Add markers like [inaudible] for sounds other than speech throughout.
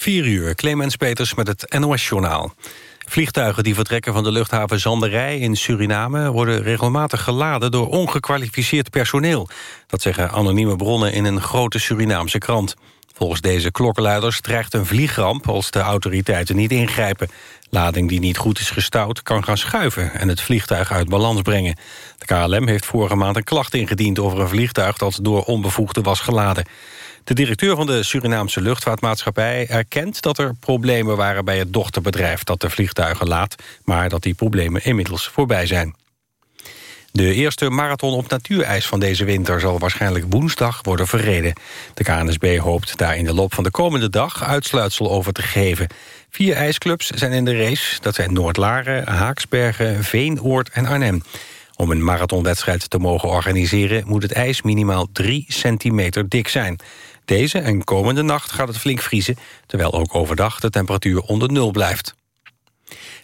4 uur, Clemens Peters met het NOS-journaal. Vliegtuigen die vertrekken van de luchthaven Zanderij in Suriname... worden regelmatig geladen door ongekwalificeerd personeel. Dat zeggen anonieme bronnen in een grote Surinaamse krant. Volgens deze klokkenluiders dreigt een vliegramp als de autoriteiten niet ingrijpen. Lading die niet goed is gestouwd kan gaan schuiven en het vliegtuig uit balans brengen. De KLM heeft vorige maand een klacht ingediend over een vliegtuig dat door onbevoegden was geladen. De directeur van de Surinaamse luchtvaartmaatschappij erkent dat er problemen waren bij het dochterbedrijf dat de vliegtuigen laat, maar dat die problemen inmiddels voorbij zijn. De eerste marathon op natuurijs van deze winter zal waarschijnlijk woensdag worden verreden. De KNSB hoopt daar in de loop van de komende dag uitsluitsel over te geven. Vier ijsclubs zijn in de race. Dat zijn Noordlaren, Haaksbergen, Veenoord en Arnhem. Om een marathonwedstrijd te mogen organiseren... moet het ijs minimaal 3 centimeter dik zijn. Deze en komende nacht gaat het flink vriezen... terwijl ook overdag de temperatuur onder nul blijft.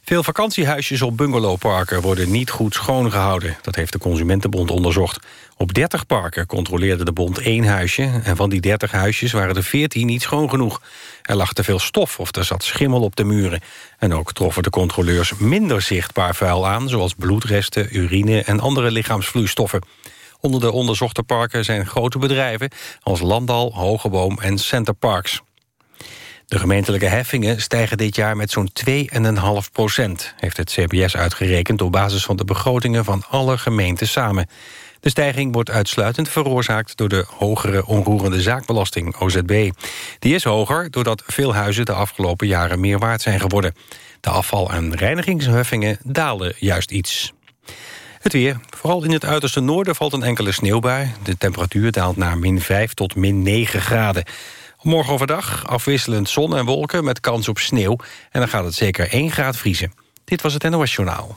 Veel vakantiehuisjes op bungalowparken worden niet goed schoongehouden. Dat heeft de Consumentenbond onderzocht. Op 30 parken controleerde de bond één huisje... en van die 30 huisjes waren er 14 niet schoon genoeg. Er lag te veel stof of er zat schimmel op de muren. En ook troffen de controleurs minder zichtbaar vuil aan... zoals bloedresten, urine en andere lichaamsvloeistoffen. Onder de onderzochte parken zijn grote bedrijven... als Landal, Hogeboom en Centerparks. De gemeentelijke heffingen stijgen dit jaar met zo'n 2,5 procent... heeft het CBS uitgerekend op basis van de begrotingen van alle gemeenten samen. De stijging wordt uitsluitend veroorzaakt door de hogere onroerende zaakbelasting, OZB. Die is hoger doordat veel huizen de afgelopen jaren meer waard zijn geworden. De afval- en reinigingsheffingen dalen juist iets. Het weer. Vooral in het uiterste noorden valt een enkele sneeuwbui. De temperatuur daalt naar min 5 tot min 9 graden. Morgen overdag afwisselend zon en wolken met kans op sneeuw. En dan gaat het zeker 1 graad vriezen. Dit was het NOS Journaal.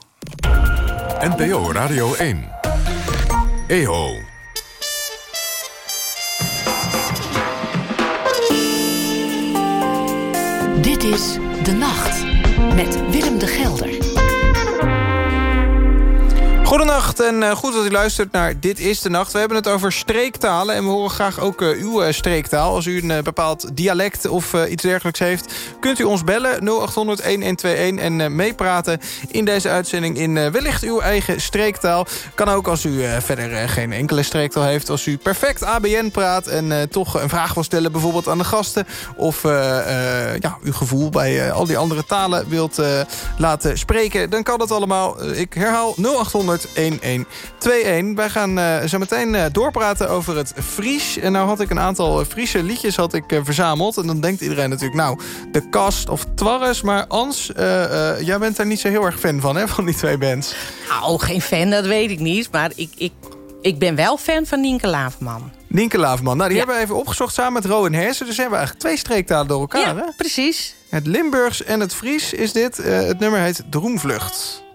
NPO Radio 1. EO. Dit is De Nacht met Willem de Gelder. sorun Goedenacht en uh, goed dat u luistert naar Dit is de Nacht. We hebben het over streektalen en we horen graag ook uh, uw uh, streektaal. Als u een bepaald dialect of iets dergelijks heeft... kunt u ons bellen 0800-1121 en meepraten in deze uitzending... in wellicht uw eigen streektaal. Kan ook als u verder geen enkele streektaal heeft. Als u perfect ABN praat en toch een vraag wil stellen... bijvoorbeeld aan de gasten... of ja, uw gevoel bij al die andere talen wilt laten spreken... dan kan dat allemaal. Ik herhaal 0800 1121. Wij gaan uh, zo meteen uh, doorpraten over het Fries. En nou had ik een aantal Friese liedjes had ik, uh, verzameld. En dan denkt iedereen natuurlijk, nou, de Kast of Twarres. Maar Ans, jij bent daar niet zo heel erg fan van, hè, van die twee bands. Nou, geen fan, dat weet ik niet. Maar ik, ik, ik ben wel fan van Nienke Laverman. Nienke Laverman. Nou, die hebben we even opgezocht samen met Rowan Hersen. Dus hebben we eigenlijk twee streektalen door elkaar, ja, hè? precies. Het Limburgs en het Fries is dit. het nummer heet Droomvlucht.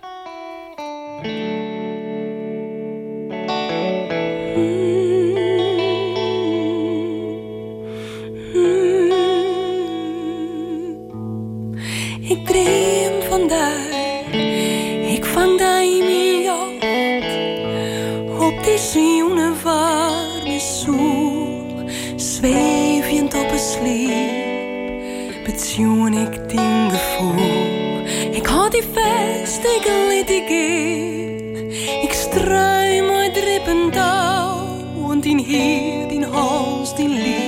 Ik dream vandaag, ik vang in jacht. Op die zoene warme zoel, zwevend op een sliep. Bezoen ik die gevoel, ik had die vast, ik liet ik in. Ik struim uit drippend touw, want in hier, die hals, die liep,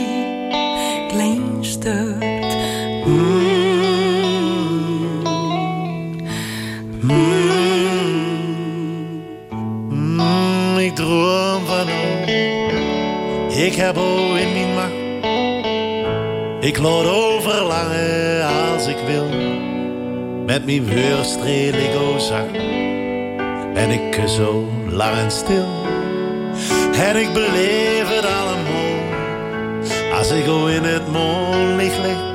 Ik heb in mijn macht. Ik laat overlangen als ik wil. Met mijn vuurstreel ik o zacht. En ik kus zo lang en stil. En ik beleef het allemaal. Als ik o in het mondlicht lig.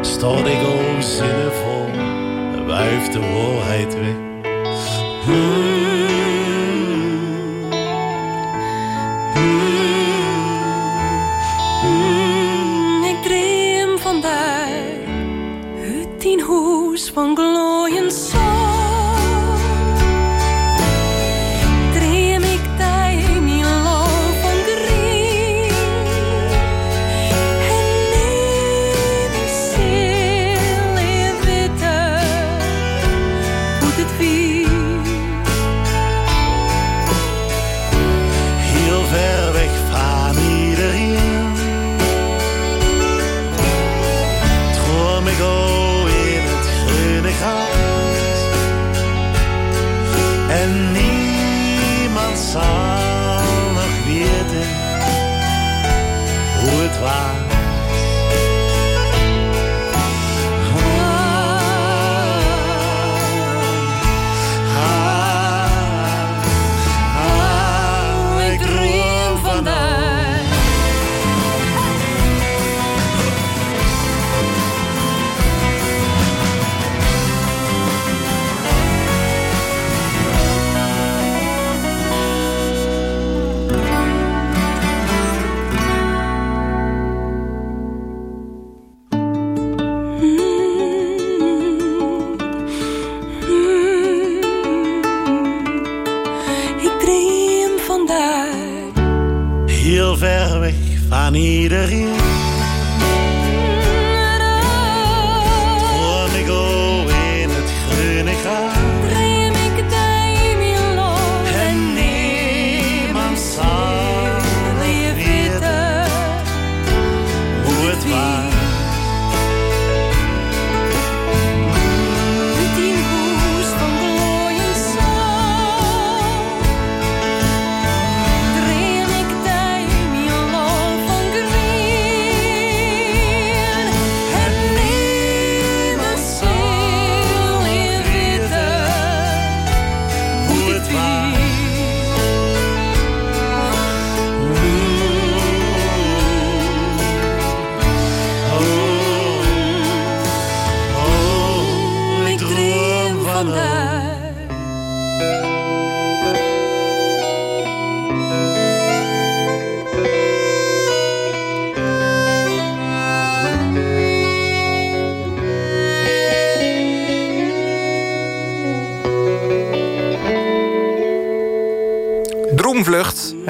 Stort ik o zinnenvol. Wuift de waarheid weg. Van glooiend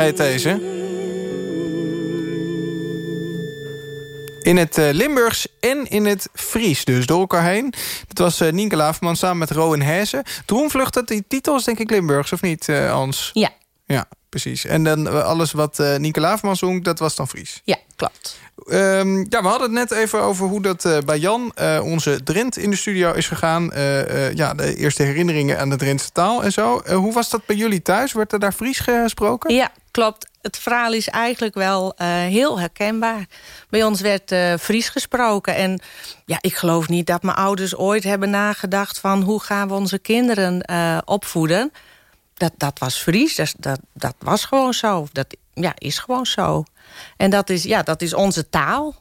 heet deze. In het eh, Limburgs en in het Fries, dus door elkaar heen. Dat was eh, Nienke Laafman samen met Rowan Hezen. Droomvlucht, dat, die titel is denk ik Limburgs, of niet, eh Hans? Ja, Ja, precies. En dan eh, alles wat eh Nienke Laafman zong, dat was dan Fries. ja, klopt. Ehm, ja, we hadden het net even over hoe dat eh, bij Jan, onze Drent, in de studio is gegaan. Ja, de eerste herinneringen aan de Drentse taal en zo. Hoe was dat bij jullie thuis? Werd er daar Fries gesproken? Ja, klopt. Het verhaal is eigenlijk wel heel herkenbaar. Bij ons werd Fries gesproken. En ja, ik geloof niet dat mijn ouders ooit hebben nagedacht... van hoe gaan we onze kinderen opvoeden. Dat, dat was Fries, dat, dat, dat was gewoon zo. Dat ja, is gewoon zo. En dat is, ja, dat is onze taal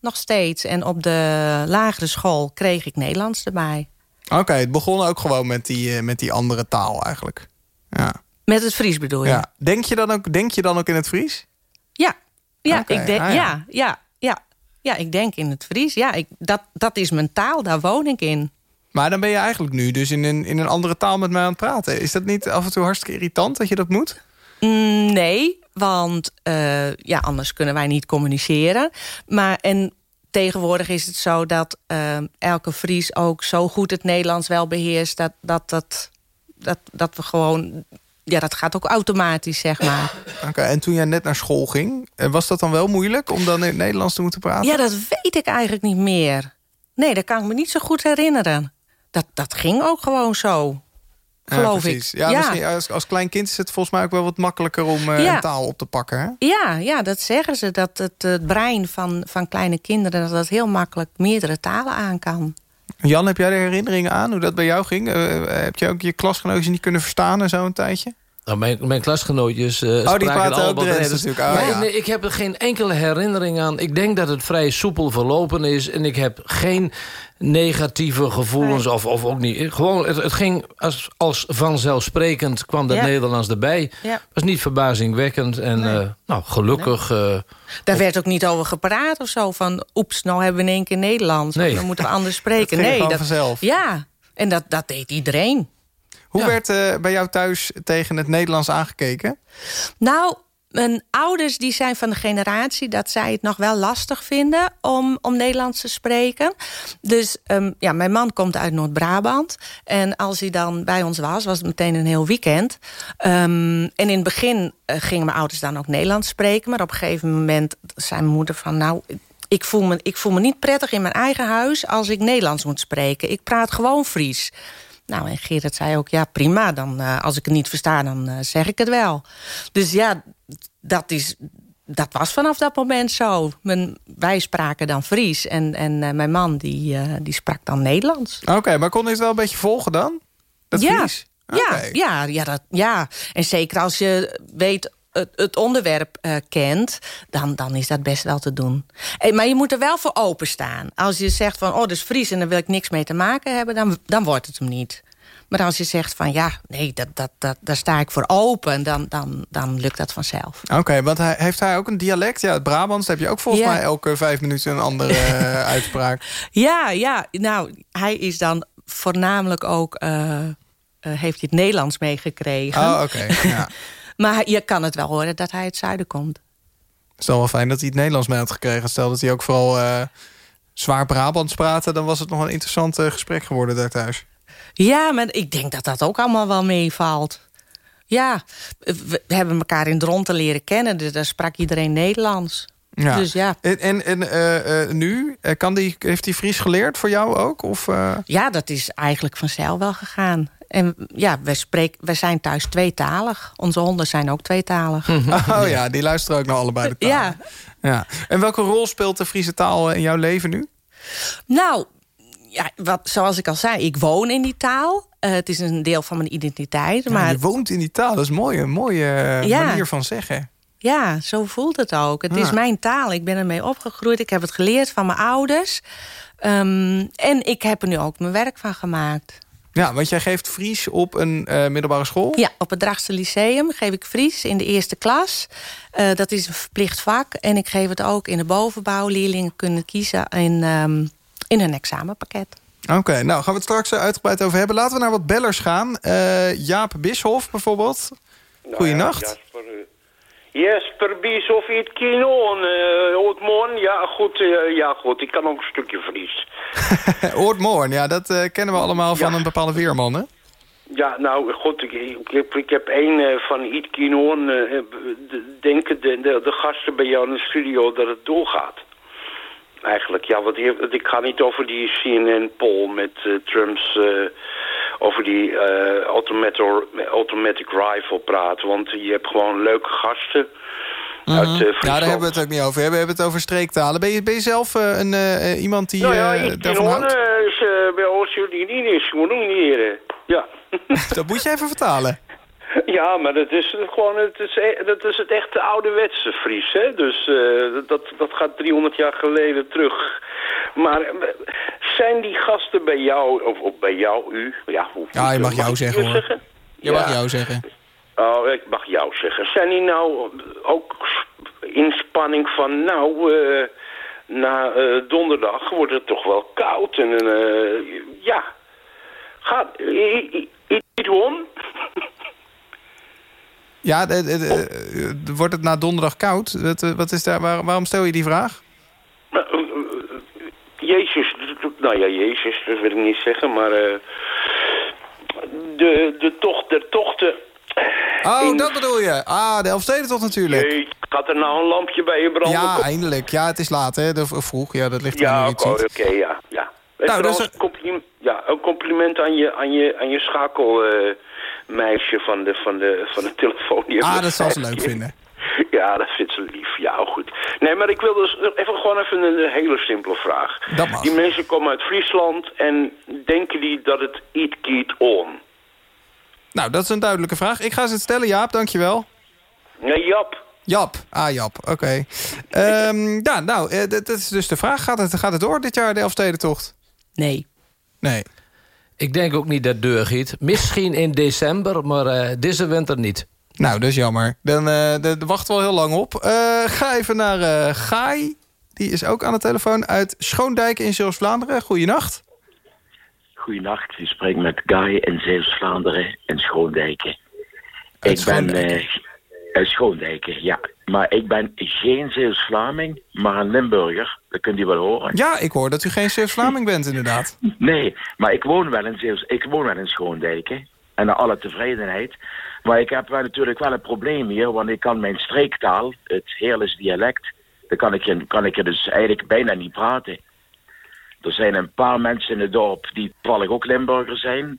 nog steeds. En op de lagere school kreeg ik Nederlands erbij. Oké, het begon ook gewoon met die, eh, met die andere taal eigenlijk. Ja. Met het Fries bedoel je? ja. Denk, je dan ook, denk je dan ook in het Fries? Ja, ja, ik denk, ah, ja. ja. Ja, ja, ja, ik denk in het Fries. Ja, ik, dat, dat is mijn taal, daar woon ik in. Maar dan ben je eigenlijk nu dus in een, in een andere taal met mij aan het praten. Is dat niet af en toe hartstikke irritant dat je dat moet? Mm, nee, want eh, ja, anders kunnen wij niet communiceren. Maar en tegenwoordig is het zo dat eh, elke Fries ook zo goed het Nederlands wel beheerst... dat, dat, dat, dat, dat we gewoon... Ja, dat gaat ook automatisch, zeg maar. Oké, en toen jij net naar school ging, eh, was dat dan wel moeilijk om dan in het Nederlands te moeten praten? Ja, dat weet ik eigenlijk niet meer. Nee, dat kan ik me niet zo goed herinneren. Dat, dat ging ook gewoon zo. Ja, Geloof precies. ik. Ja, Ja. Als, als klein kind is het volgens mij ook wel wat makkelijker om eh, Ja. een taal op te pakken. Hè? Ja, ja, dat zeggen ze. Dat het, het brein van, van kleine kinderen... dat dat heel makkelijk meerdere talen aan kan. Jan, heb jij er herinneringen aan hoe dat bij jou ging? Eh, heb je ook je klasgenootjes niet kunnen verstaan en zo een tijdje? Nou, mijn, mijn klasgenootjes uh, Oh, die spraken praten ook allemaal Drents natuurlijk. Oh, ja. nee, ik heb er geen enkele herinnering aan. Ik denk dat het vrij soepel verlopen is. En ik heb geen negatieve gevoelens. Of, of ook niet. Gewoon, het, het ging als, als vanzelfsprekend kwam dat Ja. Nederlands erbij. Ja. was niet verbazingwekkend. En Nee. eh, nou, gelukkig... eh, Daar werd ook niet over gepraat of zo. Van, oeps, nou hebben we in één keer Nederlands. Nee. Dan moeten we anders Dat spreken. [laughs] ging nee, dat, vanzelf. Ja, en dat, dat deed iedereen. Hoe Ja. werd eh, bij jou thuis tegen het Nederlands aangekeken? Nou, mijn ouders die zijn van de generatie... dat zij het nog wel lastig vinden om, om Nederlands te spreken. Dus ehm, ja, mijn man komt uit Noord-Brabant. En als hij dan bij ons was, was het meteen een heel weekend. Ehm, en in het begin eh, gingen mijn ouders dan ook Nederlands spreken. Maar op een gegeven moment zei mijn moeder van... nou, ik voel, me, ik voel me niet prettig in mijn eigen huis als ik Nederlands moet spreken. Ik praat gewoon Fries. Nou, en Gerrit zei ook, ja prima, dan, eh, als ik het niet versta, dan eh, zeg ik het wel. Dus ja, dat, is, dat was vanaf dat moment zo. Mijn, wij spraken dan Fries en, en eh, mijn man die, die sprak dan Nederlands. Oké, maar kon je het wel een beetje volgen dan? Dat ja, Fries? ja, ja, ja, dat, ja, en zeker als je weet het, het onderwerp eh, kent, dan, dan is dat best wel te doen. Eh, maar je moet er wel voor openstaan. Als je zegt van, oh, dat is Fries en daar wil ik niks mee te maken hebben... dan, dan wordt het hem niet. Maar als je zegt van, ja, nee, dat, dat, dat, daar sta ik voor open... dan, dan, dan lukt dat vanzelf. Oké, want hij, heeft hij ook een dialect? Ja, het Brabants heb je ook volgens Ja. mij elke vijf minuten een andere [laughs] eh, uitspraak. Ja, ja, nou, hij is dan voornamelijk ook... heeft hij het Nederlands meegekregen. Oh, oké. Ja. [laughs] Maar je kan het wel horen dat hij uit het zuiden komt. Het is wel wel fijn dat hij het Nederlands mee had gekregen. Stel dat hij ook vooral eh, zwaar Brabants praatte... dan was het nog een interessant eh, gesprek geworden daar thuis. Ja, maar ik denk dat dat ook allemaal wel meevalt. Ja, we hebben elkaar in Dronten leren kennen. Dus daar sprak iedereen Nederlands. Ja. Dus ja. En, en, en eh, nu, kan die, heeft hij Fries geleerd voor jou ook? Of? Ja, dat is eigenlijk vanzelf wel gegaan. En ja, wij, spreek, wij zijn thuis tweetalig. Onze honden zijn ook tweetalig. Oh ja, die luisteren ook naar allebei de talen. Ja, Ja. En welke rol speelt de Friese taal eh, in jouw leven nu? nou, ja, wat, zoals ik al zei, ik woon in die taal. Eh, het is een deel van mijn identiteit. Ja, maar je woont in die taal, dat is mooi, een mooie eh, Ja. manier van zeggen. ja, zo voelt het ook. Het Ja. is mijn taal. Ik ben ermee opgegroeid. Ik heb het geleerd van mijn ouders. Ehm, en ik heb er nu ook mijn werk van gemaakt. Ja, want jij geeft Fries op een eh, middelbare school. Ja, op het Drachtse Lyceum geef ik Fries in de eerste klas. Eh, dat is een verplicht vak. En ik geef het ook in de bovenbouw. Leerlingen kunnen kiezen in, ehm, in hun examenpakket. Oké, nou gaan we het straks uitgebreid over hebben. Laten we naar wat bellers gaan. Eh, Jaap Bishof bijvoorbeeld. Goeienacht. Jasper, eh, Jesper Bies of iets kinoon, uh, Ootmoorn. Ja, goed, eh, ja, goed. Ik kan ook een stukje Fries. [laughs] Oortmoorn, ja, dat eh, kennen we allemaal van een bepaalde weerman, hè? Ja, nou, goed, ik, ik, heb, ik heb één eh, van Iet eh, de- denken de, de, de gasten bij jou in de studio dat het doorgaat. Eigenlijk, ja, want hier- ik ga niet over die CNN-poll met eh, Trumps... over die eh, automatic, automatic rifle praten. Want je hebt gewoon leuke gasten uit eh, Ja, daar hebben we het ook niet over. We hebben het over streektalen. Ben je, ben je zelf eh, een, iemand die Nou ja, ik daarvan houdt? uh, is uh, bij ons jullie niet is heren. Ja. [laughs] Dat moet je even vertalen. ja, maar dat is gewoon het, is, e- dat is het echte ouderwetse Fries, hè. Dus eh, dat, dat gaat 300 jaar geleden terug. Maar zijn die gasten bij jou, of, of bij jou, u? Ja, hoe, Ja, je mag jou zeggen, hoor. Je mag jou zeggen. Oh, ik mag jou zeggen. Zijn die nou ook in spanning van, nou, eh, na eh, donderdag wordt het toch wel koud en eh, ja, gaat, iets om? Ja, wordt het na donderdag koud? Wat, wat is daar, waar- waarom stel je die vraag? Jezus, nou ja, Jezus, dat wil ik niet zeggen, maar eh, de, de tocht der tochten. Oh, In- dat bedoel je. Ah, de Elfstedentocht natuurlijk. Gaat er nou een lampje bij je branden? Ja, eindelijk. Ja, het is laat, hè? De, of vroeg. Ja, dat ligt Ja, aan oké, het ziet. oké, ja. ja. Nou, dat is trouwens, compliment, ja, een compliment aan je, aan je, aan je schakelmeisje van, de, van, de, van de telefoon. Die Ah, dat zal ze leuk vinden. Ja, dat vindt ze lief. Ja, goed. Nee, maar ik wil dus even gewoon even een, hele simpele vraag. Dat mag. Die mensen komen uit Friesland en denken die dat het eat kiet on? Nou, dat is een duidelijke vraag. Ik ga ze het stellen, Jaap. Dankjewel. Nee, Jap. Jap. Ah, Jap. Oké. Ehm, ja, nou, eh, dat dat is dus de vraag. Gaat het, gaat het door dit jaar, de Elfstedentocht? Nee. Nee. Ik denk ook niet dat deur giet. Misschien in december, maar eh, deze winter niet. Nou, dat is jammer. Dan de wachten we al heel lang op. Eh, ga even naar Gaai. Die is ook aan de telefoon uit Schoondijk in Zeeuws-Vlaanderen. Goeienacht. Goedenacht, u spreekt met Guy in Zeeuws-Vlaanderen in Schoondijken. Uit ik ben Schoondijken. eh, uit Schoondijken, ja. Maar ik ben geen Zeeuws-Vlaming, maar een Limburger. Dat kunt u wel horen. Ja, ik hoor dat u geen Zeeuws-Vlaming bent, inderdaad. [laughs] Nee, maar ik woon wel in Zeeuws, ik woon wel in Schoondijken. En naar alle tevredenheid. Maar ik heb wel natuurlijk wel een probleem hier, want ik kan mijn streektaal, het Heerles dialect, dan kan ik, je- kan ik er dus eigenlijk bijna niet praten. Er zijn een paar mensen in het dorp die toevallig ook Limburger zijn.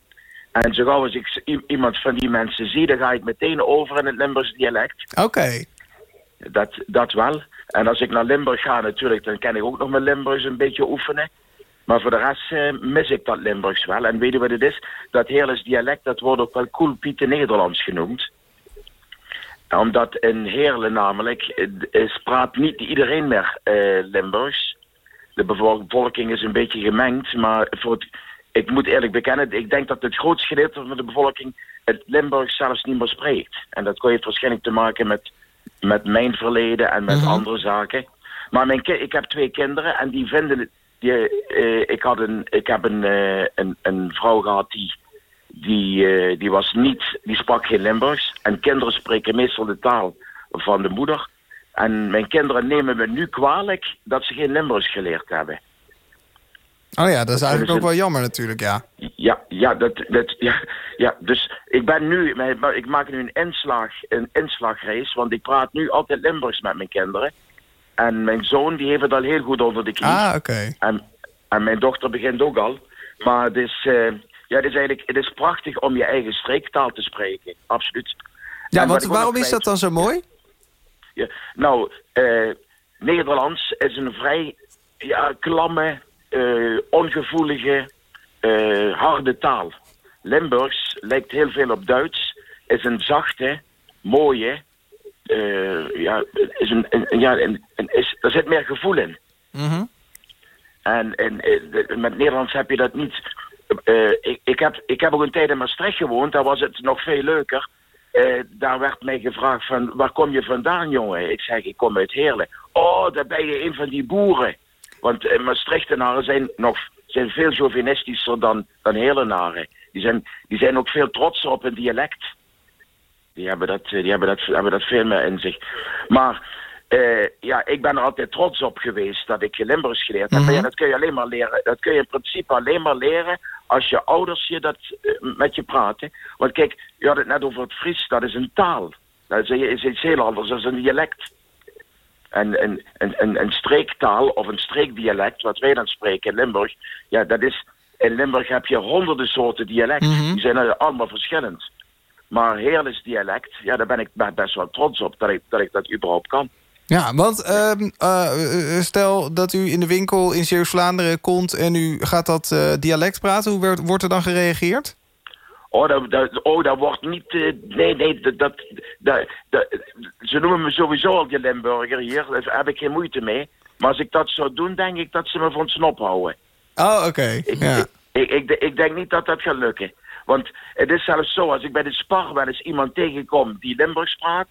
En zo gauw als ik iemand van die mensen zie, dan ga ik meteen over in het Limburgs dialect. Oké. Dat, dat wel. En als ik naar Limburg ga natuurlijk, dan kan ik ook nog mijn Limburgs een beetje oefenen. Maar voor de rest eh, mis ik dat Limburgs wel. En weet je wat het is? Dat Heerles dialect, dat wordt ook wel Koelpiete Nederlands genoemd. Omdat in Heerlen namelijk, eh, praat niet iedereen meer eh, Limburgs. De bevolking is een beetje gemengd, maar voor het, ik moet eerlijk bekennen, ik denk dat het grootste gedeelte van de bevolking het Limburgs zelfs niet meer spreekt. En dat heeft waarschijnlijk te maken met, met mijn verleden en met andere zaken. Maar mijn ik heb twee kinderen en die vinden het. Die, eh, ik, had een, ik heb een, eh, een, een vrouw gehad die, die, eh, die was niet, die sprak geen Limburgs. En kinderen spreken meestal de taal van de moeder. En mijn kinderen nemen me nu kwalijk dat ze geen Limburgs geleerd hebben. Oh ja, dat is eigenlijk ook wel jammer natuurlijk, ja. Ja, ja, dat, dat, ja, ja, dus ik ben nu, ik maak nu een inslag, een inslagrace, want ik praat nu altijd Limburgs met mijn kinderen. En mijn zoon, die heeft het al heel goed onder de knie. Ah, oké. En, en mijn dochter begint ook al. Maar het is, eh, ja, het is eigenlijk, het is prachtig om je eigen streektaal te spreken, absoluut. Ja, En want waarom is dat dan zo mooi? ja, nou, eh, Nederlands is een vrij ja, klamme, eh, ongevoelige, harde taal. Limburgs lijkt heel veel op Duits, is een zachte, mooie, eh, ja, is een, een- ja, een, een- is, er zit meer gevoel in. Mhm. En, en eh, met Nederlands heb je dat niet. Eh, ik, ik, heb, ik heb ook een tijd in Maastricht gewoond, daar was het nog veel leuker. Daar werd mij gevraagd van, waar kom je vandaan, jongen? Ik zeg, ik kom uit Heerlen. Oh, daar ben je een van die boeren. Want Maastrichtenaren zijn nog zijn veel chauvinistischer dan, dan Heerlenaren. Die zijn, die zijn ook veel trotser op hun dialect. Die hebben dat, eh, die hebben dat, hebben dat veel meer in zich. Maar eh, ja, ik ben er altijd trots op geweest dat ik Limburgs geleerd heb. Maar ja, dat kun je alleen maar leren. Dat kun je in principe alleen maar leren als je ouders je dat eh, met je praten. Want kijk, je had het net over het Fries, dat is een taal. Dat is, is iets heel anders, dat is een dialect. En een, een, een, een streektaal of een streekdialect, wat wij dan spreken in Limburg, ja, dat is. In Limburg heb je honderden soorten dialecten. Die zijn allemaal verschillend. Maar Heerlijks dialect, ja, daar ben ik be- best wel trots op dat ik dat, ik dat überhaupt kan. Ja, want ehm, eh, eh, stel dat u in de winkel in Zeeuws-Vlaanderen komt... en u gaat dat eh, dialect praten, hoe werd- wordt er dan gereageerd? Oh, dat, dat, oh, dat wordt niet. nee, nee, dat, dat, Ze noemen me sowieso al die Limburger hier. Daar heb ik geen moeite mee. Maar als ik dat zou doen, denk ik dat ze me van het snop houden. Oh, oké. Ja. Ik, ik, ik denk niet dat dat gaat lukken. Want het is zelfs zo, als ik bij de Spar wel eens iemand tegenkom die Limburgs praat,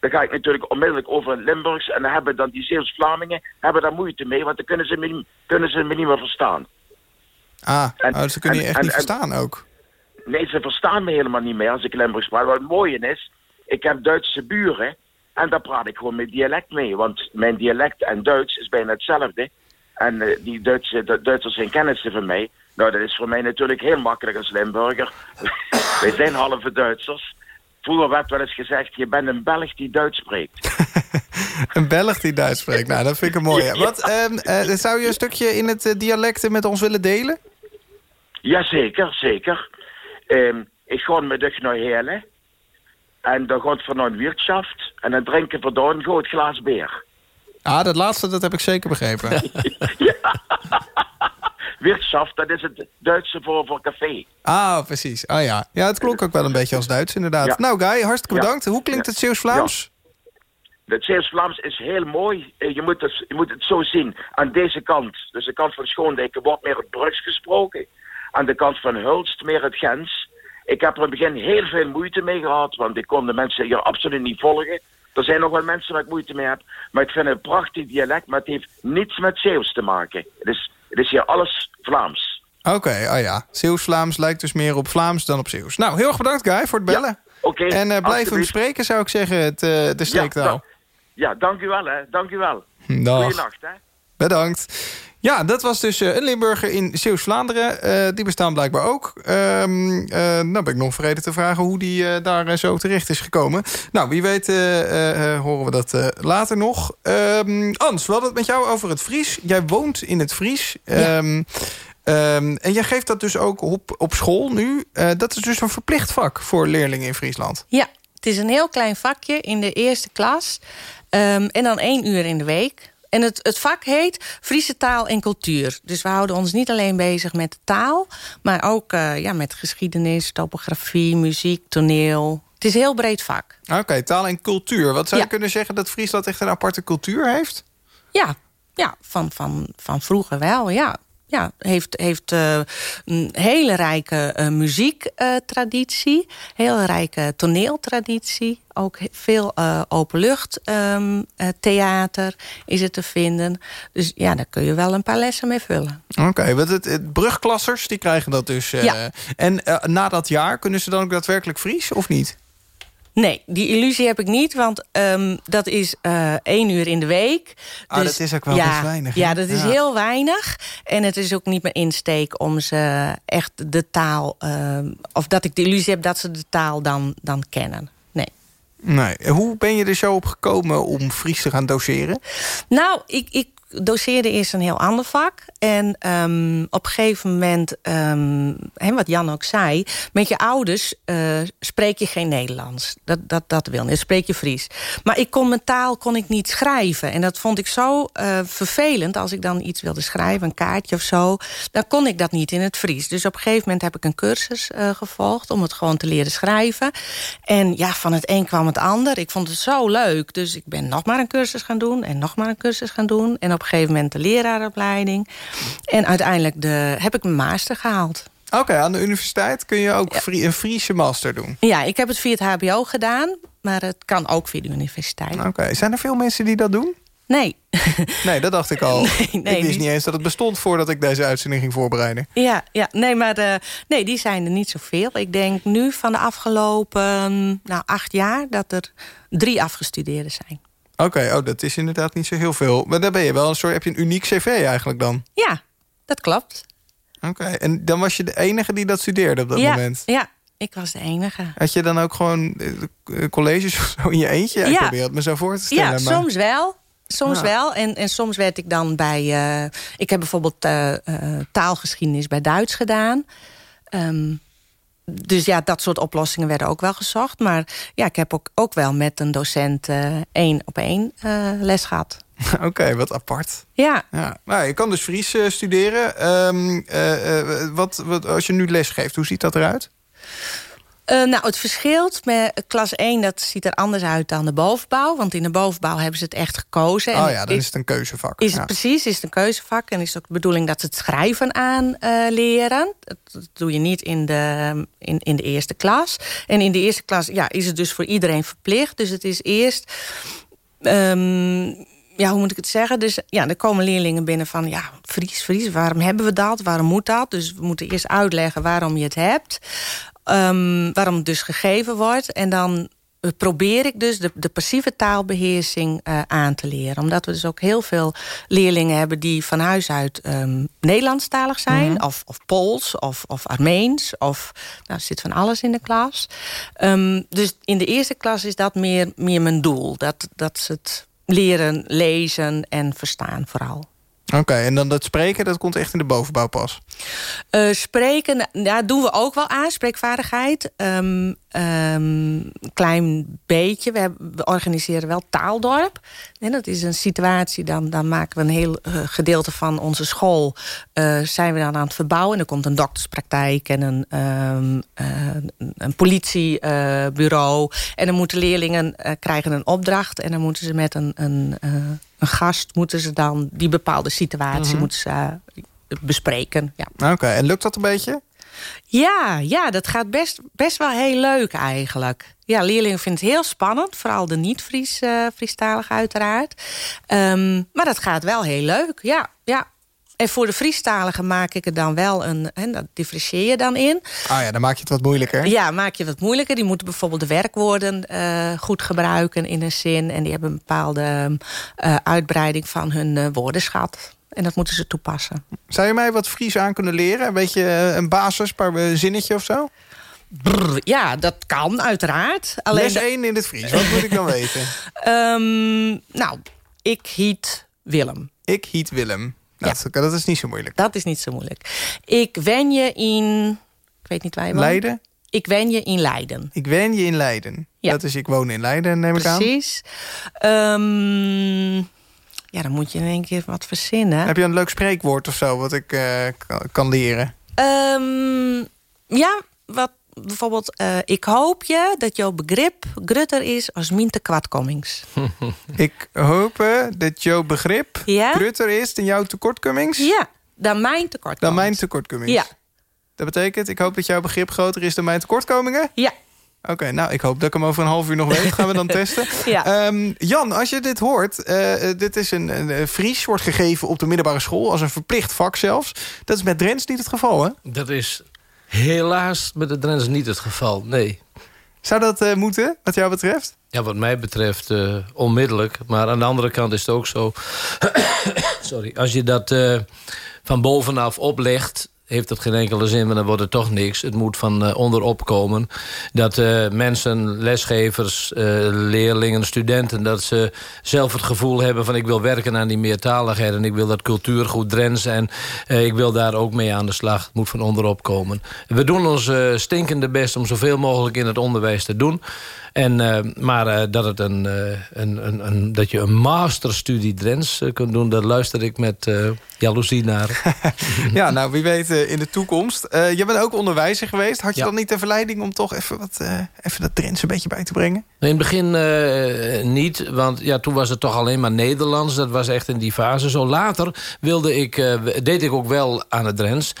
dan ga ik natuurlijk onmiddellijk over Limburgs en dan hebben dan die Zeeuws-Vlamingen hebben daar moeite mee, want dan kunnen ze me, niet- kunnen ze me niet meer verstaan. Ah, En- oh, ze kunnen je echt en- niet verstaan ook. Nee, ze verstaan me helemaal niet meer als ik Limburgs praat. Wat het mooie is, ik heb Duitse buren en daar praat ik gewoon met dialect mee. Want mijn dialect en Duits is bijna hetzelfde. En eh, die Duitse, de Duitsers zijn kennissen van mij. Nou, dat is voor mij natuurlijk heel makkelijk als Limburger. [laughs] Wij zijn halve Duitsers. Vroeger werd wel eens gezegd, je bent een Belg die Duits spreekt. [laughs] Een Belg die Duits spreekt. Nou, dat vind ik een mooie. Wat, ehm, eh, zou je een stukje in het eh, dialect met ons willen delen? Jazeker, zeker. Ehm, ik ga met dich naar Heerlen. En dan gaat van een Wirtschaft. En dan drinken we daar een groot glas bier. Ah, dat laatste, dat heb ik zeker begrepen. [laughs] Wirtschaft, dat is het Duitse voor, voor café. Ah, precies. Ah ja. Ja, het klonk ook wel een beetje als Duits, inderdaad. Ja. Nou, Guy, hartstikke Ja. bedankt. Hoe klinkt het Zeeuws-Vlaams? Het Zeeuws-Vlaams is heel mooi. Eh, Je moet, het, je moet het zo zien. Aan deze kant, dus de kant van Schoondijken, wordt meer het Brugs gesproken. Aan de kant van Hulst meer het Gens. Ik heb er in het begin heel veel moeite mee gehad, want ik kon de mensen hier absoluut niet volgen. Er zijn nog wel mensen waar ik moeite mee heb. Maar ik vind het een prachtig dialect, maar het heeft niets met Zeeuws te maken. Het is, het is hier alles Vlaams. Oké, ah ja. Zeeuws-Vlaams lijkt dus meer op Vlaams dan op Zeeuws. Nou, heel erg bedankt, Guy, voor het bellen. Oké, en eh, blijf hem spreken, zou ik zeggen, het, eh, de streektaal. Ja, ja, dank u wel, hè. Dank u wel. Dag. Goeienacht, hè. Bedankt. Ja, dat was dus eh, een Limburger in Zeeuws-Vlaanderen. Eh, die bestaan blijkbaar ook. Ehm eh, nou ben ik nog vergeten te vragen hoe die daar zo terecht is gekomen. Nou, wie weet horen we dat later nog. Ehm Ans, we hadden het met jou over het Fries. Jij woont in het Fries. Ehm, en jij geeft dat dus ook op, op school nu. Dat is dus een verplicht vak voor leerlingen in Friesland. Ja, het is een heel klein vakje in de eerste klas. En dan één uur in de week. En het, het vak heet Friese taal en cultuur. Dus we houden ons niet alleen bezig met de taal... maar ook eh, ja, met geschiedenis, topografie, muziek, toneel. Het is een heel breed vak. Oké, taal en cultuur. Wat zou je kunnen zeggen dat Friesland echt een aparte cultuur heeft? Ja, ja van, van, van vroeger wel, ja. Ja, heeft, heeft eh, een hele rijke eh, muziektraditie. heel rijke toneeltraditie. Ook veel eh openlucht ehm, eh, theater is er te vinden. Dus ja, daar kun je wel een paar lessen mee vullen. Oké, want het, het brugklassers die krijgen dat dus. Ja. En na dat jaar kunnen ze dan ook daadwerkelijk Fries of niet? Nee, die illusie heb ik niet, want ehm, dat is eh, één uur in de week. Ah, dat is ook wel ja, best weinig, hè? Ja, dat is Ja. heel weinig. En het is ook niet mijn insteek om ze echt de taal... ehm, of dat ik de illusie heb dat ze de taal dan, dan kennen. Nee. Nee. Hoe ben je er zo op gekomen om Fries te gaan doseren? Nou, ik, ik doseerde eerst een heel ander vak. En ehm, op een gegeven moment, hè, wat Jan ook zei... met je ouders eh, spreek je geen Nederlands. Dat, dat, dat wil niet, spreek je Fries. Maar ik kon mijn taal kon ik niet schrijven. En dat vond ik zo eh, vervelend als ik dan iets wilde schrijven... een kaartje of zo, dan kon ik dat niet in het Fries. Dus op een gegeven moment heb ik een cursus eh, gevolgd... om het gewoon te leren schrijven. En ja, van het een kwam het ander. Ik vond het zo leuk. Dus ik ben nog maar een cursus gaan doen... en nog maar een cursus gaan doen. En op een gegeven moment de leraaropleiding. En uiteindelijk de, heb ik mijn master gehaald. Oké, aan de universiteit kun je ook een Friese master doen. Ja, ik heb het via het hbo gedaan... maar het kan ook via de universiteit. Oké, zijn er veel mensen die dat doen? Nee. [laughs] Nee, dat dacht ik al. [laughs] nee, ik wist niet. niet eens dat het bestond voordat ik deze uitzending ging voorbereiden. Ja, ja nee, maar eh, nee, die zijn er niet zoveel. Ik denk nu van de afgelopen nou, acht jaar... dat er drie afgestudeerden zijn. Oké, oh, dat is inderdaad niet zo heel veel. Maar daar ben je wel een soort, heb je een uniek cv eigenlijk dan? Ja, dat klopt. Oké, en dan was je de enige die dat studeerde op dat ja, moment? Ja, ik was de enige. Had je dan ook gewoon eh, colleges of zo in je eentje? Ja. Ik probeer het me zo voor te stellen. Ja, maar... soms wel. Soms Ja. wel. En, en soms werd ik dan bij... eh, ik heb bijvoorbeeld eh, taalgeschiedenis bij Duits gedaan. Ehm, dus ja, dat soort oplossingen werden ook wel gezocht. Maar ja, ik heb ook, ook wel met een docent eh, één op één eh, les gehad. [laughs] Oké, wat apart. Ja, Ja. Nou, je kan dus Fries eh, studeren. Ehm, eh, eh, wat, wat, als je nu les geeft, hoe ziet dat eruit? Eh, nou, het verschilt met klas 1, dat ziet er anders uit dan de bovenbouw. Want in de bovenbouw hebben ze het echt gekozen. En oh ja, dan is- is het een keuzevak. Is ja. het precies, is het een keuzevak. En is het ook de bedoeling dat ze het schrijven aan eh, leren. Dat, dat doe je niet in de, in, in de eerste klas. En in de eerste klas ja, is het dus voor iedereen verplicht. Dus het is eerst... ehm, ja, hoe moet ik het zeggen? Dus ja, er komen leerlingen binnen van... ja, Fries, Fries, waarom hebben we dat? Waarom moet dat? Dus we moeten eerst uitleggen waarom je het hebt. Ehm, waarom het dus gegeven wordt. En dan probeer ik dus de, de passieve taalbeheersing eh, aan te leren. Omdat we dus ook heel veel leerlingen hebben... die van huis uit ehm, Nederlandstalig zijn. of, of Pools, of, of Armeens. Of, nou, er zit van alles in de klas. Ehm, dus in de eerste klas is dat meer, meer mijn doel. Dat, dat ze het leren, lezen en verstaan vooral. Oké, en dan dat spreken, dat komt echt in de bovenbouw pas. Eh, spreken, ja, doen we ook wel aan, spreekvaardigheid. Een klein beetje. We, hebben, organiseren wel taaldorp. En dat is een situatie, dan, dan maken we een heel eh, gedeelte van onze school... eh, zijn we dan aan het verbouwen. En er komt een dokterspraktijk en een, ehm, eh, een politiebureau. en dan moeten leerlingen krijgen een opdracht... en dan moeten ze met een, een, een gast... moeten ze dan die bepaalde situatie moeten ze, eh, bespreken. Ja. Oké, en lukt dat een beetje? Ja, ja, dat gaat best, best wel heel leuk eigenlijk. Ja, leerlingen vinden het heel spannend. Vooral de niet-Fries, eh Friestaligen uiteraard. Ehm, maar dat gaat wel heel leuk, ja. ja. En voor de Friestaligen maak ik er dan wel een... En dat differentieer je dan in. Ah ja, dan maak je het wat moeilijker. Ja, maak je wat moeilijker. Die moeten bijvoorbeeld de werkwoorden eh, goed gebruiken in een zin. En die hebben een bepaalde eh, uitbreiding van hun eh, woordenschat. En dat moeten ze toepassen. Zou je mij wat Fries aan kunnen leren? Een beetje een basis, een paar zinnetje of zo? Ja, dat kan uiteraard. Alleen Les 1 in het Fries, wat moet ik dan [laughs] weten? Ehm, nou, ik hiet Willem. Ik hiet Willem. Dat, dat is niet zo moeilijk. Dat is niet zo moeilijk. Ik wen je in... Ik weet niet waar je woont. Leiden? Ik wen je in Leiden. Ik wen je in Leiden. Ja. Dat is ik woon in Leiden, neem ik aan. Precies. Ehm, ja, dan moet je in één keer wat verzinnen. Heb je een leuk spreekwoord of zo wat ik eh, kan, kan leren? Ehm, ja, wat bijvoorbeeld... eh, ik hoop je dat jouw begrip grutter is als min te kwadkomings. [laughs] Ik hoop dat jouw begrip Ja? grutter is dan jouw tekortkomings. Ja, dan mijn tekortkomings. Dan mijn tekortkomings. Ja. Dat betekent, ik hoop dat jouw begrip groter is dan mijn tekortkomingen? Ja. Oké, nou, ik hoop dat ik hem over een half uur nog weet. Gaan we dan [laughs] testen. Ja. Ehm, Jan, als je dit hoort... eh, eh, dit is een, een, Fries, wordt gegeven op de middelbare school... als een verplicht vak zelfs. Dat is met Drents niet het geval, hè? Dat is helaas met de Drents niet het geval, nee. Zou dat eh, moeten, wat jou betreft? Ja, wat mij betreft eh, onmiddellijk. Maar aan de andere kant is het ook zo... [coughs] Sorry, als je dat eh, van bovenaf oplegt heeft het geen enkele zin, maar dan wordt het toch niks. Het moet van eh, onderop komen. Dat eh, mensen, lesgevers, eh, leerlingen, studenten... dat ze zelf het gevoel hebben van... ik wil werken aan die meertaligheid... en ik wil dat cultuur goed Drents... en ik wil daar ook mee aan de slag. Het moet van onderop komen. We doen ons stinkende best om zoveel mogelijk in het onderwijs te doen... En, maar dat, het een, een, een, een, dat je een masterstudie Drents kunt doen... daar luister ik met jaloezie naar. [laughs] Ja, nou, wie weet eh, in de toekomst. Eh je bent ook onderwijzer geweest. Had je Ja. dan niet de verleiding om toch even, wat, eh, even dat Drents een beetje bij te brengen? In het begin niet, want ja, toen was het toch alleen maar Nederlands. Dat was echt in die fase. Zo later wilde ik, deed ik ook wel aan het Drents.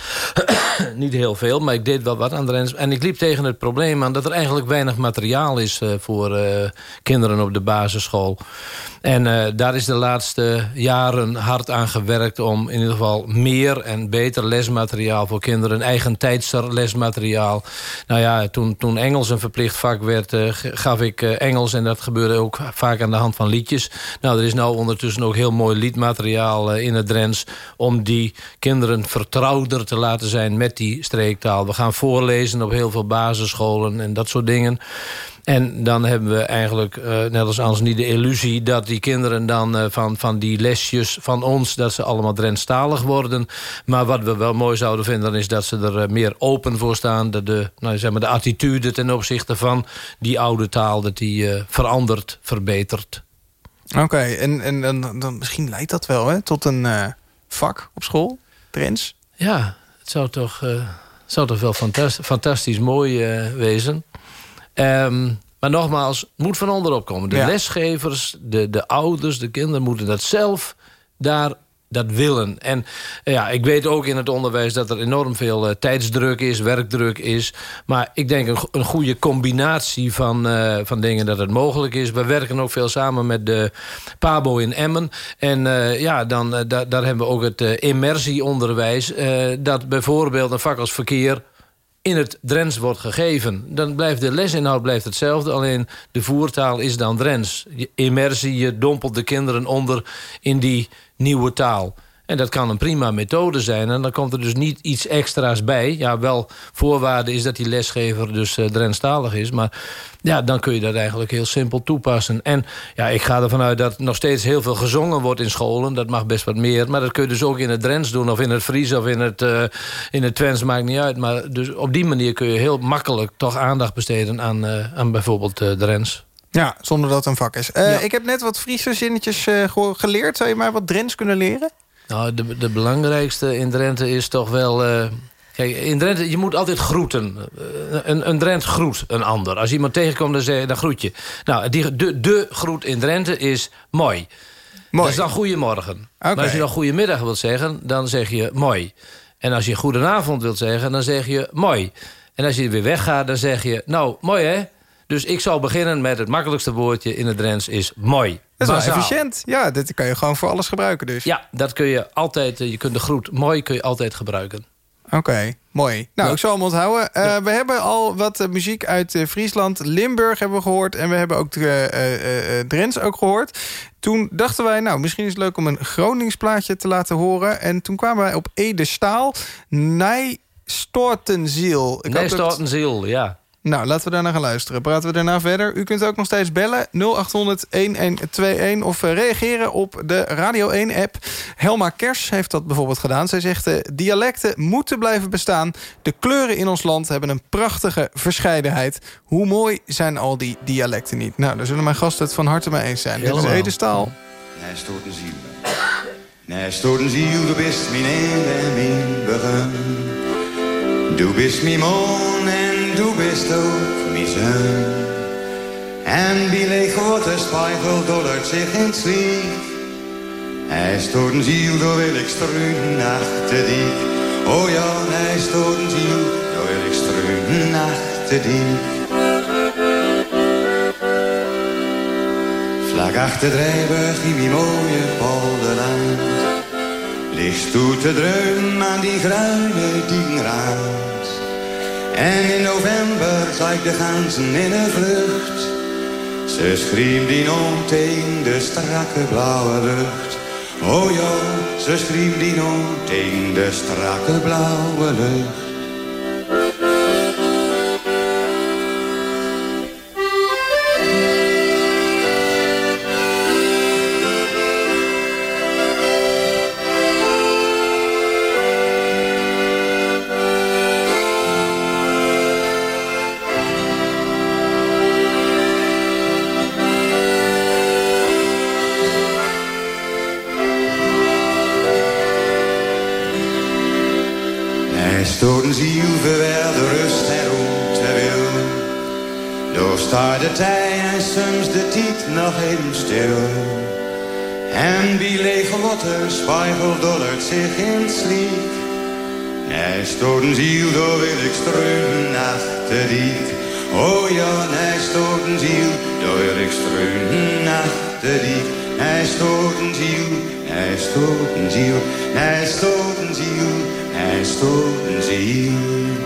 [coughs] niet heel veel, maar ik deed wel wat aan het Drents. En ik liep tegen het probleem aan dat er eigenlijk weinig materiaal is... voor kinderen op de basisschool. En daar is de laatste jaren hard aan gewerkt... om in ieder geval meer en beter lesmateriaal voor kinderen... eigen tijdser lesmateriaal. Nou ja, toen, toen Engels een verplicht vak werd... eh, gaf ik eh, Engels en dat gebeurde ook vaak aan de hand van liedjes. Nou, er is nou ondertussen ook heel mooi liedmateriaal eh, in het Drents... om die kinderen vertrouwder te laten zijn met die streektaal. We gaan voorlezen op heel veel basisscholen en dat soort dingen... En dan hebben we eigenlijk, eh, net als anders niet de illusie... dat die kinderen dan eh, van, van die lesjes van ons... dat ze allemaal Drentstalig worden. Maar wat we wel mooi zouden vinden... is dat ze er eh, meer open voor staan. Dat de, nou, zeg maar de attitude ten opzichte van die oude taal... dat die verandert, verbetert. Oké, en, en dan, dan misschien leidt dat wel hè, tot een vak op school, Drents. Ja, het zou toch, zou toch wel fantastisch, fantastisch mooi wezen. Ehm, maar nogmaals, het moet van onderop komen. De Ja. lesgevers, de, de ouders, de kinderen moeten dat zelf daar dat willen. En eh, ja, ik weet ook in het onderwijs dat er enorm veel eh, tijdsdruk is, werkdruk is. Maar ik denk een, een goede combinatie van, eh, van dingen dat het mogelijk is. We werken ook veel samen met de PABO in Emmen. En ja, dan, da- daar hebben we ook het immersieonderwijs. dat bijvoorbeeld een vak als verkeer in het Drents wordt gegeven. Dan blijft de lesinhoud blijft hetzelfde, alleen de voertaal is dan Drents. Je immersie, je dompelt de kinderen onder in die nieuwe taal. En dat kan een prima methode zijn. En dan komt er dus niet iets extra's bij. Ja, wel voorwaarde is dat die lesgever dus uh, Drentstalig is. Maar ja, dan kun je dat eigenlijk heel simpel toepassen. En ja, ik ga ervan uit dat nog steeds heel veel gezongen wordt in scholen. Dat mag best wat meer. Maar dat kun je dus ook in het Drents doen. Of in het Fries of in het, uh, in het Twents. Maakt niet uit. Maar dus op die manier kun je heel makkelijk toch aandacht besteden aan, uh, aan bijvoorbeeld uh, Drents. Ja, zonder dat het een vak is. Ja. Ik heb net wat Friese zinnetjes geleerd. Zou je mij wat Drents kunnen leren? Nou, de, de belangrijkste in Drenthe is toch wel... Uh, kijk, in Drenthe, je moet altijd groeten. Uh, een, een Drent groet een ander. Als iemand tegenkomt, dan, zeg, dan groet je. Nou, die, de, de groet in Drenthe is mooi. mooi. Dat is dan goedemorgen. Okay. Maar als je dan goedemiddag wilt zeggen, dan zeg je mooi. En als je goedenavond wilt zeggen, dan zeg je mooi. En als je weer weggaat, dan zeg je... Nou, mooi hè? Dus ik zal beginnen met het makkelijkste woordje in het Drents is mooi. Dat is wel efficiënt. Ja, dit kan je gewoon voor alles gebruiken dus. Ja, dat kun je altijd. Je kunt de groet mooi kun je altijd gebruiken. Oké, okay, mooi. Nou, ja. ik zal hem onthouden. Uh, ja. We hebben al wat uh, muziek uit uh, Friesland. Limburg hebben we gehoord. En we hebben ook de, Drents ook gehoord. Toen dachten wij, nou, misschien is het leuk om een Gronings plaatje te laten horen. En toen kwamen wij op Ede Staal. Nij Stortenziel. Nee, Stortenziel, ja. Nou, laten we daarna gaan luisteren. Praten we daarna verder. U kunt ook nog steeds bellen 0800-1121 of reageren op de Radio 1-app. Helma Kers heeft dat bijvoorbeeld gedaan. Zij zegt, uh, dialecten moeten blijven bestaan. De kleuren in ons land hebben een prachtige verscheidenheid. Hoe mooi zijn al die dialecten niet? Nou, daar zullen mijn gasten het van harte mee eens zijn. Helemaal. Dit is Ede Staal. Nee, stoort een ziel. Nee, stoort een ziel, du bist mijn mijn begin. Du bist mijn moon en du bist ook mijn. En bij grote spiegel dollert zich in het zwicht. Hij stoort een ziel, door wil ik struinen achter die. Oh ja, hij stoort een ziel, door wil ik struinen achter die. Vlak achter Drijburg in die mooie polderland. Ligt toe te dreunen aan die gruine dierenraad. En in november zag ik de ganzen in een vlucht. Ze schreeuwden om tegen de strakke blauwe lucht. Oh ja, ze schreeuwden om tegen de strakke blauwe lucht. De tijd nog even stil. En wie lege water spiegeldollert zich in sliep. Hij stoot een ziel, door wil ik streunen achter diep. Oh ja, hij stoot een ziel, door wil ik streunen achter diep. Hij stoot een ziel, hij stoot een ziel, hij stoot een ziel, hij stoot een ziel.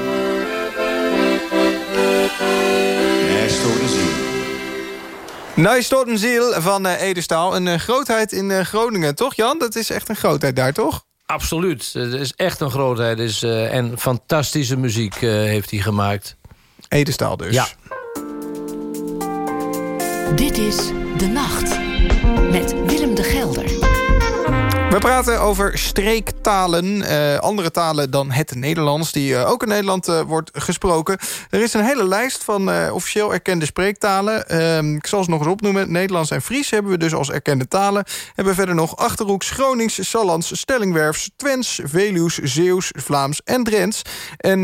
Nijstotenziel van eh, Edestaal. Een eh, grootheid in eh, Groningen, toch Jan? Dat is echt een grootheid daar, toch? Absoluut. Het is echt een grootheid. Is, eh, en fantastische muziek eh, heeft hij gemaakt. Edestaal dus. Ja. Dit is De Nacht met. We praten over streektalen, eh, andere talen dan het Nederlands... die eh, ook in Nederland eh, wordt gesproken. Er is een hele lijst van officieel erkende spreektalen. Ehm, ik zal ze nog eens opnoemen. Nederlands en Fries hebben we dus als erkende talen. Hebben we verder nog Achterhoeks, Gronings, Sallands, Stellingwerfs... Twents, Veluws, Zeeuws, Vlaams en Drents. En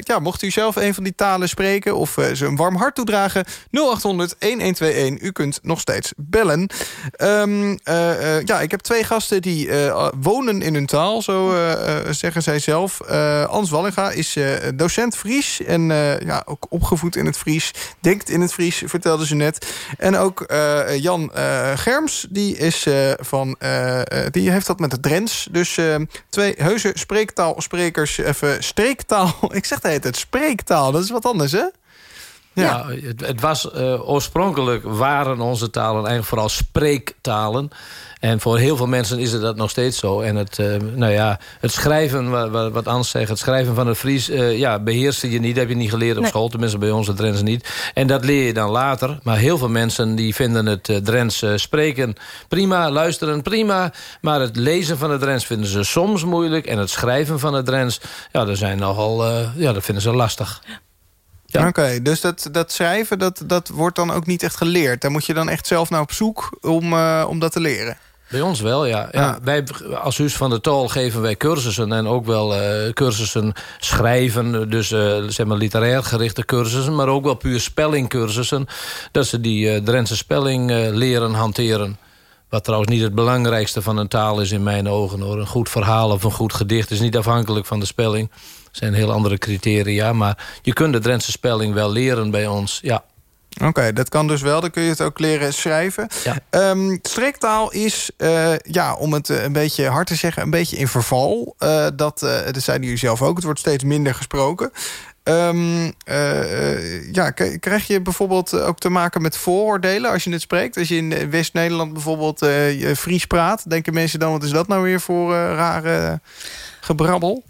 ja, mocht u zelf een van die talen spreken... of ze een warm hart toedragen, 0800-1121. U kunt nog steeds bellen. Ehm, eh, eh, ja, ik heb twee gasten die eh, wonen in hun taal, zo eh, eh, zeggen zij zelf. Eh Ans Wallinga is eh, docent Fries en eh, ja, ook opgevoed in het Fries. Denkt in het Fries, vertelde ze net. En ook eh, Jan eh, Germs, die, is, eh, van, eh, eh, die heeft dat met het Drents. Dus eh, twee heuse spreektaalsprekers, even streektaal. [laughs] Ik zeg de hele tijd spreektaal, dat is wat anders, hè? Ja, het, het was eh, oorspronkelijk waren onze talen eigenlijk vooral spreektalen. En voor heel veel mensen is het dat nog steeds zo. En het, eh, nou ja, het schrijven, wat, wat- Ans zegt, het schrijven van het Fries... eh, ja, beheerste je niet, heb je niet geleerd op Nee. school. Tenminste, bij ons Drents niet. En dat leer je dan later. Maar heel veel mensen die vinden het Drents eh, spreken prima, luisteren prima. Maar het lezen van het Drents vinden ze soms moeilijk. En het schrijven van het Drents, ja, dat, zijn nogal, ja, dat vinden ze lastig. Ja. Oké, dus dat, dat schrijven, dat, dat wordt dan ook niet echt geleerd. Daar moet je dan echt zelf naar op zoek om, eh, om dat te leren. Bij ons wel, ja. ja. Ja. Wij, als Huis van de Tol geven wij cursussen... en ook wel eh, cursussen schrijven. Dus eh, zeg maar literair gerichte cursussen... maar ook wel puur spellingcursussen. Dat ze die eh Drentse spelling leren hanteren. Wat trouwens niet het belangrijkste van een taal is in mijn ogen. hoor. Een goed verhaal of een goed gedicht is niet afhankelijk van de spelling. Zijn heel andere criteria. Maar je kunt de Drentse spelling wel leren bij ons, ja. Oké, dat kan dus wel. Dan kun je het ook leren schrijven. Ja. Ehm, is, eh, ja, om het eh, een beetje hard te zeggen... een beetje in verval. Eh, dat, eh dat zeiden jullie zelf ook. Het wordt steeds minder gesproken. Ehm, eh, eh, ja, krijg je bijvoorbeeld ook te maken met vooroordelen als je het spreekt? Als je in West-Nederland bijvoorbeeld Fries praat... denken mensen dan, wat is dat nou weer voor rare gebrabbel?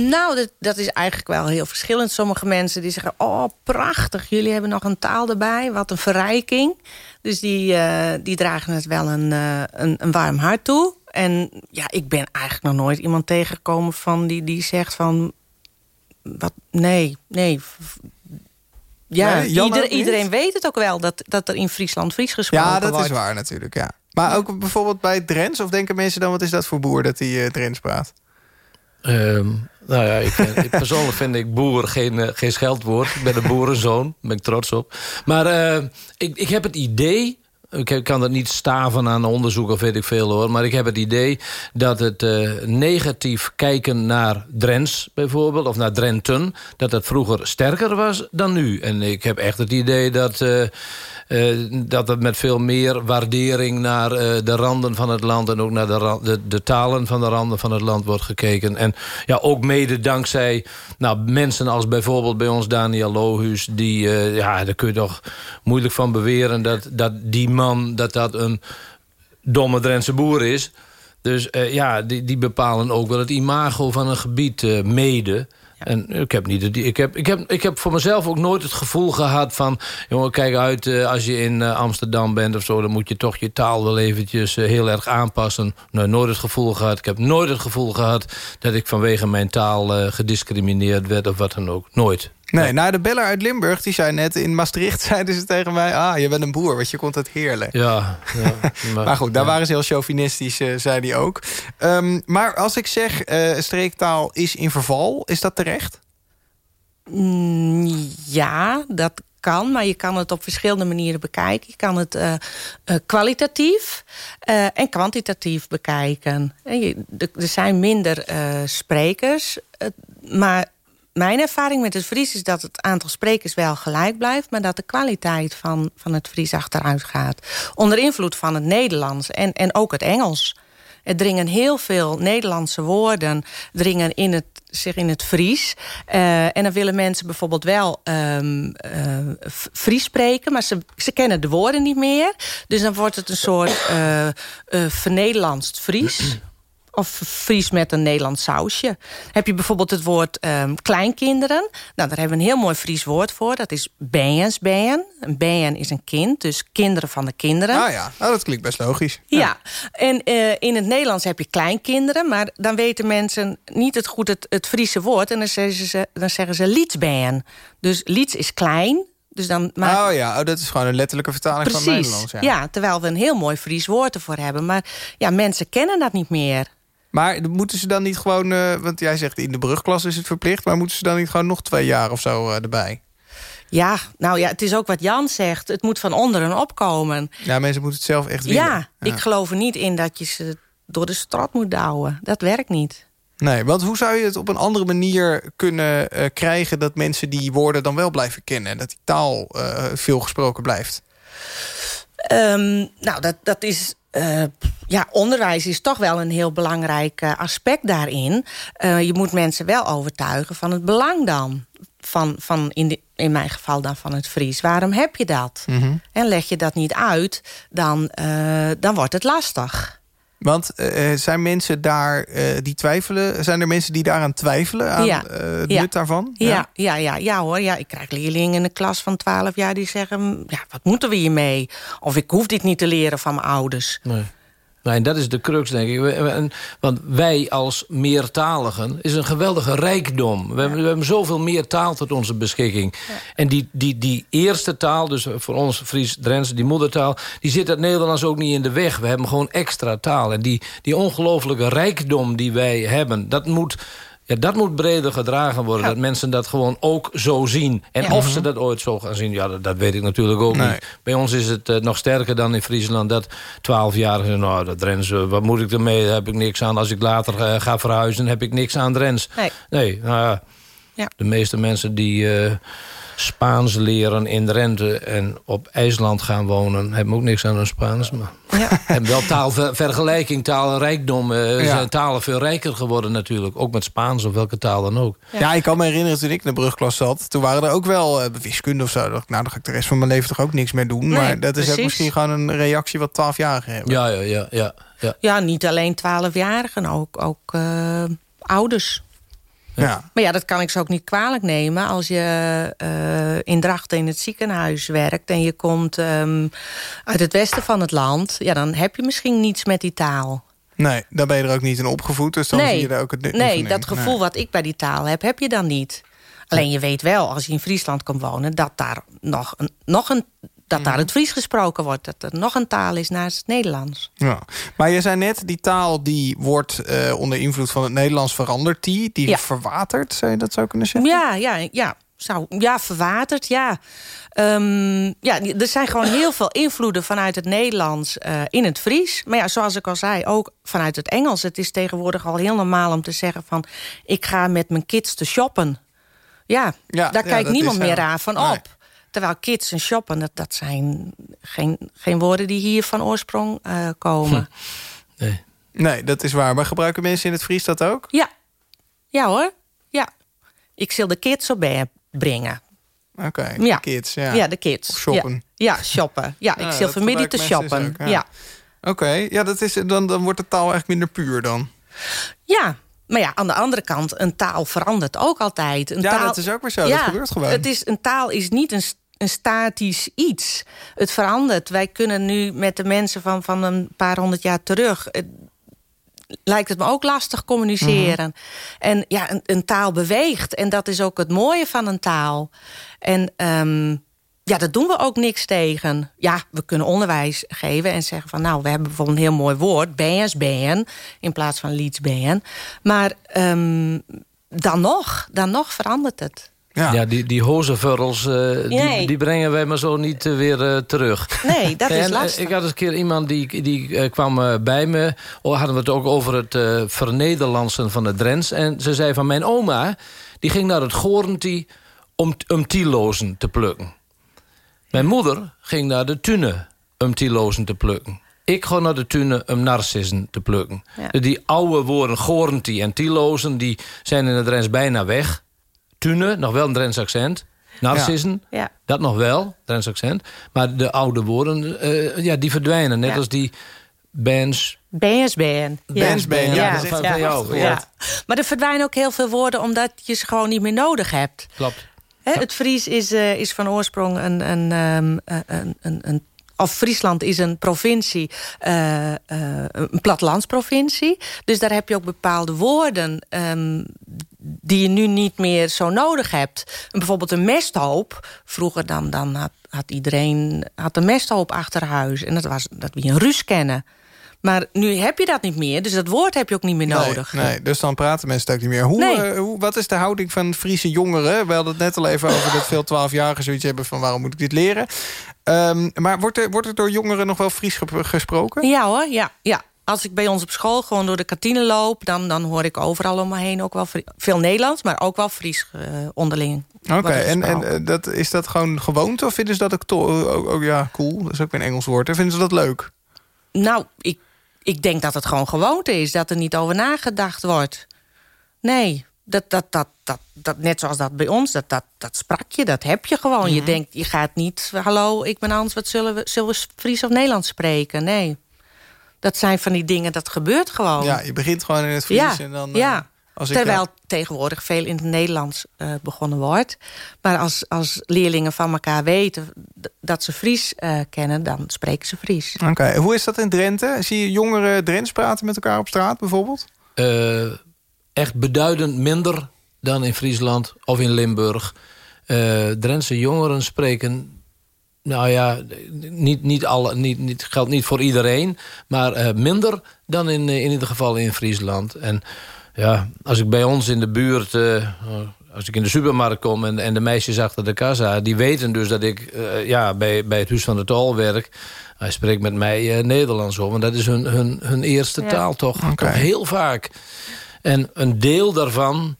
Nou, dat, dat is eigenlijk wel heel verschillend. Sommige mensen die zeggen, oh prachtig, jullie hebben nog een taal erbij. Wat een verrijking. Dus die, eh, die dragen het wel een, eh, een, een warm hart toe. En ja, ik ben eigenlijk nog nooit iemand tegengekomen van die, die zegt van... Wat, nee, nee. Ja, Nee, ieder- iedereen weet het ook wel dat, dat er in Friesland Fries gesproken Ja, dat wordt. is waar natuurlijk, ja. Maar ook bijvoorbeeld bij Drents? Of denken mensen dan, wat is dat voor boer dat hij eh, Drents praat? Ehm, nou ja, vind- ik- persoonlijk vind ik boer geen, eh, geen scheldwoord. Ik ben een boerenzoon, ben ik trots op. Maar eh, ik, ik heb het idee, ik kan dat niet staven aan onderzoek of weet ik veel hoor... maar ik heb het idee dat het eh, negatief kijken naar Drents bijvoorbeeld... of naar Drenten, dat dat vroeger sterker was dan nu. En ik heb echt het idee dat... eh, eh, dat het met veel meer waardering naar de randen van het land... en ook naar de, de, talen van de randen van het land wordt gekeken. En ja, ook mede dankzij nou, mensen als bijvoorbeeld bij ons Daniel Lohuus... die, ja, daar kun je toch moeilijk van beweren... dat, dat die man dat dat een domme Drentse boer is... Dus eh, ja, die, die bepalen ook wel het imago van een gebied eh, mede. En ik heb, niet, ik, heb, ik, heb, ik heb voor mezelf ook nooit het gevoel gehad van... jongen, kijk uit, eh, als je in Amsterdam bent of zo... dan moet je toch je taal wel eventjes heel erg aanpassen. Nee, nooit het gevoel gehad. Ik heb nooit het gevoel gehad dat ik vanwege mijn taal gediscrimineerd werd of wat dan ook. Nooit. Nee, nou, de beller uit Limburg, die zei net... in Maastricht [laughs] zeiden ze tegen mij... ah, je bent een boer, want je komt uit Heerlen. Ja, ja [laughs] Maar goed, daar ja. waren ze heel chauvinistisch, eh, zei hij ook. Ehm, maar als ik zeg, eh, streektaal is in verval, is dat terecht? Mm, ja, dat kan, maar je kan het op verschillende manieren bekijken. Je kan het eh, eh, kwalitatief eh, en kwantitatief bekijken. En je- de- Er zijn minder eh, sprekers, maar mijn ervaring met het Fries is dat het aantal sprekers wel gelijk blijft... maar dat de kwaliteit van, van het Fries achteruit gaat. Onder invloed van het Nederlands en, en ook het Engels. Er dringen heel veel Nederlandse woorden dringen in het, zich in het Fries. Eh, en dan willen mensen bijvoorbeeld wel ehm, eh, F- Fries spreken... maar ze, ze kennen de woorden niet meer. Dus dan wordt het een soort eh eh vernederlandst Fries... Of Fries met een Nederlands sausje. Heb je bijvoorbeeld het woord ehm, kleinkinderen. Nou, daar hebben we een heel mooi Fries woord voor. Dat is bijensbijen. Een bijen is een kind, dus kinderen van de kinderen. Ah ja, nou, dat klinkt best logisch. Ja, en eh, in het Nederlands heb je kleinkinderen... maar dan weten mensen niet het goed het, het Friese woord... en dan zeggen ze, dan zeggen ze. Dus liets is klein, dus dan... Maar Oh ja, oh, dat is gewoon een letterlijke vertaling van het Nederlands. Ja. ja. terwijl we een heel mooi Fries woord ervoor hebben. Maar ja, mensen kennen dat niet meer. Maar moeten ze dan niet gewoon... eh, want jij zegt in de brugklas is het verplicht... maar moeten ze dan niet gewoon nog twee jaar of zo eh, erbij? Ja, nou ja, het is ook wat Jan zegt. Het moet van onderen opkomen. Ja, mensen moeten het zelf echt willen. Ja, ik geloof er niet in dat je ze door de straat moet douwen. Dat werkt niet. Nee, want hoe zou je het op een andere manier kunnen eh, krijgen... dat mensen die woorden dan wel blijven kennen... en dat die taal veel gesproken blijft? Ehm, nou, dat, dat is... eh, ja, onderwijs is toch wel een heel belangrijk eh, aspect daarin. Eh, je moet mensen wel overtuigen van het belang dan. Van, van in, de, in mijn geval dan van het Fries. Waarom heb je dat? En leg je dat niet uit, dan, dan wordt het lastig. Want eh, zijn mensen daar eh, die twijfelen... zijn er mensen die daaraan twijfelen, aan Ja. eh, het Ja. nut daarvan? Ja, ja, ja, ja hoor. Ja, ik krijg leerlingen in een klas van 12 jaar die zeggen... ja, wat moeten we hiermee? Of ik hoef dit niet te leren van mijn ouders. Nee. Nee, en dat is de crux, denk ik. Want wij als meertaligen is een geweldige rijkdom. We, hebben, we hebben zoveel meer taal tot onze beschikking. En die, die, die eerste taal, dus voor ons Fries-Drents, die moedertaal... die zit het Nederlands ook niet in de weg. We hebben gewoon extra taal. En die, die ongelooflijke rijkdom die wij hebben... dat moet... Ja, dat moet breder gedragen worden. Dat mensen dat gewoon ook zo zien. En Ja. of ze dat ooit zo gaan zien, ja, dat, dat weet ik natuurlijk ook Nee. niet. Bij ons is het eh, nog sterker dan in Friesland. Dat 12-jarigen zeggen, nou, dat Drents, eh, wat moet ik ermee? Daar heb ik niks aan. Als ik later eh, ga verhuizen, heb ik niks aan Drents. Nee. Nee, nou ja. Ja. De meeste mensen die eh, Spaans leren in Drenthe... en op IJsland gaan wonen, hebben ook niks aan hun Spaans. Maar Ja. [laughs] hebben wel taalvergelijking, taalrijkdom. eh Ja. zijn talen veel rijker geworden natuurlijk. Ook met Spaans of welke taal dan ook. Ja. ik kan me herinneren toen ik in de brugklas zat... toen waren er ook wel eh, wiskunde of zo. Dacht Nou, dan ga ik de rest van mijn leven toch ook niks meer doen. Nee, maar dat is ook misschien gewoon een reactie wat 12-jarigen hebben. Ja, ja, ja. ja, ja. Ja, niet alleen 12-jarigen, ook, ook eh, ouders. Ja. Maar ja, dat kan ik ze ook niet kwalijk nemen. Als je eh, in Drachten in het ziekenhuis werkt... en je komt ehm, uit het westen van het land... ja, dan heb je misschien niets met die taal. Nee, daar ben je er ook niet in opgevoed. Dus dan zie je er ook het nee dat gevoel Nee. wat ik bij die taal heb, heb je dan niet. Alleen je weet wel, als je in Friesland komt wonen... dat daar nog een, nog een dat daar het Fries gesproken wordt. Dat er nog een taal is naast het Nederlands. Ja. Maar je zei net, die taal die wordt eh, onder invloed van het Nederlands veranderd. Die, die Ja. verwatert, zou je dat zo kunnen zeggen? Ja, ja, ja. zou, ja, verwaterd, ja. Ehm, ja. Er zijn gewoon heel veel invloeden vanuit het Nederlands eh, in het Fries. Maar ja, zoals ik al zei, ook vanuit het Engels. Het is tegenwoordig al heel normaal om te zeggen van... ik ga met mijn kids te shoppen. Ja, Ja, daar ja, kijkt niemand meer raar van Nee. op. Terwijl kids en shoppen, dat, dat zijn geen, geen woorden die hier van oorsprong eh, komen. Nee. Nee, dat is waar. Maar gebruiken mensen in het Fries dat ook? Ja. Ja hoor. Ja. Ik zal de kids op brengen. Oké, Ja. de kids. Ja, Ja, de kids. Of shoppen. Ja, ja shoppen. Ja, Ja, ik vanmiddag te shoppen. dus ook, ja. ja. Oké, ja, dat is, dan, dan wordt de taal eigenlijk minder puur dan. Ja, maar ja, aan de andere kant, een taal verandert ook altijd. Een Ja, taal, dat is ook weer zo. Dat gebeurt gewoon. Het is, een taal is niet een, een statisch iets. Het verandert. Wij kunnen nu met de mensen van, van een paar honderd jaar terug... het- lijkt het me ook lastig communiceren. Mhm. En ja, een, een taal beweegt. En dat is ook het mooie van een taal. En ehm, ja, daar doen we ook niks tegen. Ja, we kunnen onderwijs geven en zeggen van... nou, we hebben bijvoorbeeld een heel mooi woord, BSBN... in plaats van Leedsbn. Maar ehm, dan nog, dan nog verandert het. Ja, die, die hozenvurrels, eh, die, Nee. die brengen wij maar zo niet eh, weer eh, terug. Nee, dat is En, lastig. Ik had eens een keer iemand die, die kwam bij me. Oh, hadden we het ook over het eh vernederlandsen van het Drents. En ze zei van mijn oma, die ging naar het Gorentie om, om tielozen te plukken. Mijn moeder ging naar de Tune om tielozen te plukken. Ik ga naar de Tune om narcissen te plukken. Ja. Dus Die oude woorden Gorentie en tielozen... die zijn in het Drents bijna weg. Tune, nog wel een Drents accent. Narcissen, Ja. dat nog wel, Drents accent. Maar de oude woorden, eh, ja, die verdwijnen. Net Ja. als die bands. BSBN. Ja. BSBN, ja, dat is van, echt jou. Ja. Maar er verdwijnen ook heel veel woorden... omdat je ze gewoon niet meer nodig hebt. klopt. Hè, het Fries is, eh, is van oorsprong een, een, ehm, eh, een, een, een of Friesland is een provincie, eh, eh, een plattelandsprovincie. Dus daar heb je ook bepaalde woorden ehm, die je nu niet meer zo nodig hebt. Bijvoorbeeld een mesthoop. Vroeger dan, dan had, had iedereen had een mesthoop achter huis. En dat was dat we een ruus kennen. Maar nu heb je dat niet meer, dus dat woord heb je ook niet meer nodig. Nee, nee, dus dan praten mensen het ook niet meer. Hoe, Nee. eh, hoe, wat is de houding van Friese jongeren? We hadden het net al even over dat veel twaalfjarigen zoiets hebben van waarom moet ik dit leren? Ehm, maar wordt er, wordt er door jongeren nog wel Fries ge- gesproken? Ja hoor, ja, ja. Als ik bij ons op school gewoon door de kantine loop... dan, dan hoor ik overal om me heen ook wel veel Nederlands... maar ook wel Fries eh, onderling. Oké, en, en eh, dat, is dat gewoon gewoonte of vinden ze dat ook, ook, ook ja, cool? Dat is ook weer een Engels woord. En vinden ze dat leuk? Nou, ik, ik denk dat het gewoon gewoonte is... dat er niet over nagedacht wordt. Nee, dat, dat, dat, dat, dat, net zoals dat bij ons, dat, dat, dat sprak je, dat heb je gewoon. Mhm. Je denkt, je gaat niet... hallo, ik ben Hans, wat zullen we, zullen we Fries of Nederlands spreken? Nee. Dat zijn van die dingen, dat gebeurt gewoon. Ja, je begint gewoon in het Fries Ja, en dan... eh, ja. als ik, Terwijl eh, tegenwoordig veel in het Nederlands eh, begonnen wordt. Maar als, als leerlingen van elkaar weten dat ze Fries eh, kennen... dan spreken ze Fries. Oké, hoe is dat in Drenthe? Zie je jongeren Drents praten met elkaar op straat bijvoorbeeld? Eh, echt beduidend minder dan in Friesland of in Limburg. Eh Drentse jongeren spreken... Nou ja, niet, niet alle, niet, niet, geldt niet voor iedereen... maar eh, minder dan in, eh, in ieder geval in Friesland. En ja, als ik bij ons in de buurt... eh, als ik in de supermarkt kom en, en de meisjes achter de kassa... die weten dus dat ik eh, ja, bij, bij het Huis van de Tol werk... Hij spreekt met mij eh, Nederlands hoor, want dat is hun, hun, hun eerste Ja. taal toch heel vaak. En een deel daarvan,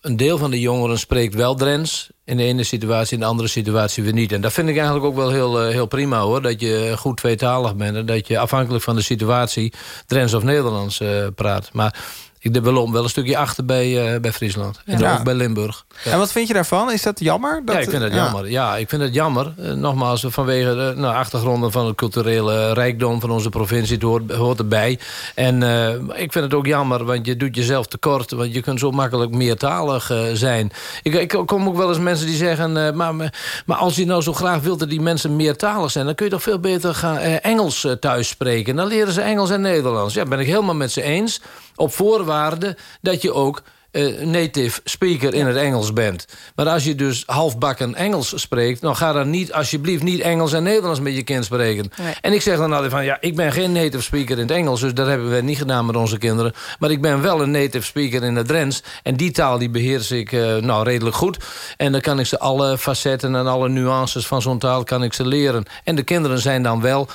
een deel van de jongeren spreekt wel Drents... in de ene situatie, in de andere situatie weer niet. En dat vind ik eigenlijk ook wel heel, eh, heel prima hoor. Dat je goed tweetalig bent en dat je afhankelijk van de situatie... Drents of Nederlands eh, praat. Maar ik we lopen wel een stukje achter bij, eh, bij Friesland. En Ja. ook bij Limburg. Ja. En wat vind je daarvan? Is dat jammer? Dat, ja, ik vind het ja. jammer. Ja, ik vind het jammer. Eh, nogmaals, vanwege de nou, achtergronden van het culturele rijkdom van onze provincie. Het hoort, hoort erbij. En eh, ik vind het ook jammer, want je doet jezelf tekort. Want je kunt zo makkelijk meertalig zijn. Ik, ik kom ook wel eens mensen die zeggen... maar, maar als je nou zo graag wilt dat die mensen meertalig zijn... dan kun je toch veel beter gaan, Engels thuis spreken. Dan leren ze Engels en Nederlands. Ja, ben ik helemaal met ze eens. Op voorwaarde dat je ook eh, native speaker in het Engels bent. Maar als je dus halfbakken Engels spreekt... dan ga dan niet, alsjeblieft niet Engels en Nederlands met je kind spreken. Nee. En ik zeg dan altijd van... ja, ik ben geen native speaker in het Engels... dus dat hebben we niet gedaan met onze kinderen. Maar ik ben wel een native speaker in het Drents. En die taal die beheers ik eh, nou, redelijk goed. En dan kan ik ze alle facetten en alle nuances van zo'n taal kan ik ze leren. En de kinderen zijn dan wel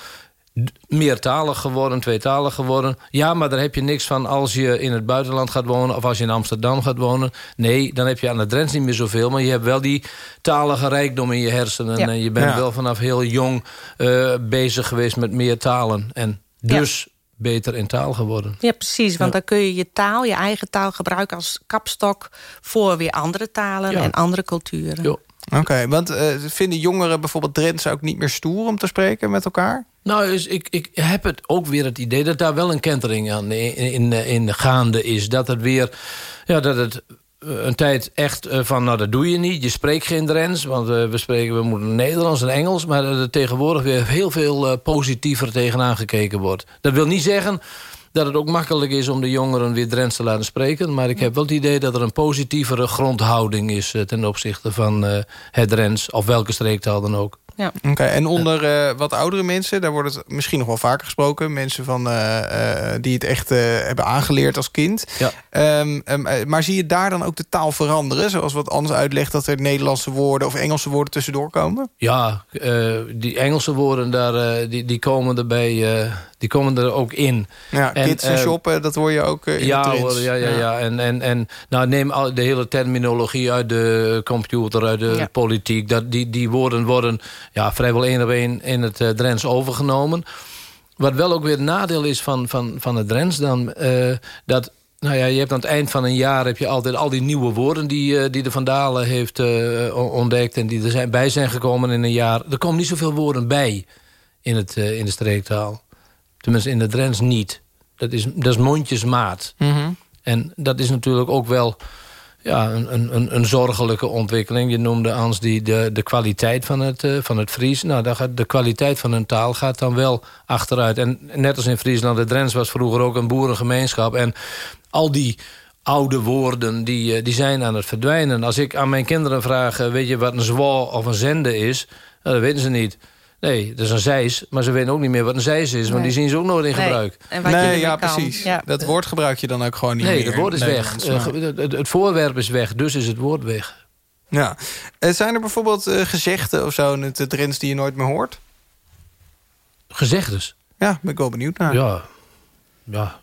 meertalig geworden, tweetalig geworden. Ja, maar daar heb je niks van als je in het buitenland gaat wonen... of als je in Amsterdam gaat wonen. Nee, dan heb je aan de Drents niet meer zoveel... maar je hebt wel die talige rijkdom in je hersenen. Ja. En je bent Ja. wel vanaf heel jong eh, bezig geweest met meer talen. En dus beter in taal geworden. Ja, precies. Want dan kun je je taal, je eigen taal gebruiken als kapstok... voor weer andere talen en andere culturen. Jo. Oké, want eh, vinden jongeren bijvoorbeeld Drents ook niet meer stoer om te spreken met elkaar? Nou, dus ik, ik heb het ook weer het idee dat daar wel een kentering aan in, in, gaande is. Dat het weer, ja, dat het eh, een tijd echt eh, van, nou dat doe je niet. Je spreekt geen Drents, want we spreken, we moeten Nederlands en Engels. Maar dat er tegenwoordig weer heel veel positiever tegenaan gekeken wordt. Dat wil niet zeggen dat het ook makkelijk is om de jongeren weer Drents te laten spreken. Maar ik heb wel het idee dat er een positievere grondhouding is... eh, ten opzichte van eh, het Drents, of welke streektaal dan ook. Ja. Oké, en onder eh, wat oudere mensen, daar wordt het misschien nog wel vaker gesproken. Mensen van, eh, eh, die het echt eh, hebben aangeleerd als kind. Ja. Ehm, ehm, eh, maar zie je daar dan ook de taal veranderen? Zoals wat anders uitlegt dat er Nederlandse woorden of Engelse woorden tussendoor komen? Ja, eh, die Engelse woorden, daar, eh, die, die, komen erbij, eh, die komen er ook in. Ja, En, kids en shoppen, dat hoor je ook in ja, Drents. hoor, ja, ja, ja. En, en, en nou, neem al de hele terminologie uit de computer, uit de Ja. politiek. Dat, die, die woorden worden ja, vrijwel één op één in het uh, Drents overgenomen. Wat wel ook weer het nadeel is van, van, van het Drents dan... Uh, dat nou ja, je hebt aan het eind van een jaar heb je altijd al die nieuwe woorden die, uh, die de Vandalen heeft uh, ontdekt en die er zijn, bij zijn gekomen in een jaar. Er komen niet zoveel woorden bij in, het, uh, in de streektaal. Tenminste in de Drents niet. Dat is, dat is mondjesmaat. Mm -hmm. En dat is natuurlijk ook wel ja, een, een, een zorgelijke ontwikkeling. Je noemde Ans die de, de kwaliteit van het, uh, van het Fries. Nou, gaat de kwaliteit van een taal gaat dan wel achteruit. En net als in Friesland, de Drents was vroeger ook een boerengemeenschap. En al die oude woorden, die, die zijn aan het verdwijnen. Als ik aan mijn kinderen vraag, weet je wat een zwaar of een zende is? Nou, dat weten ze niet. Nee, dat is een zeis, maar ze weten ook niet meer wat een zeis is... want nee. die zien ze ook nooit in gebruik. Nee, en wat nee je ja, kan. precies. Ja. Dat woord gebruik je dan ook gewoon niet nee, meer. Nee, het woord is weg. Uh, het, het, voorwerp is weg, dus is het woord weg. Ja. Uh, zijn er bijvoorbeeld uh, gezegden of zo in het Drents die je nooit meer hoort? Gezegdes? Ja, ben ik wel benieuwd naar. Ja, ja,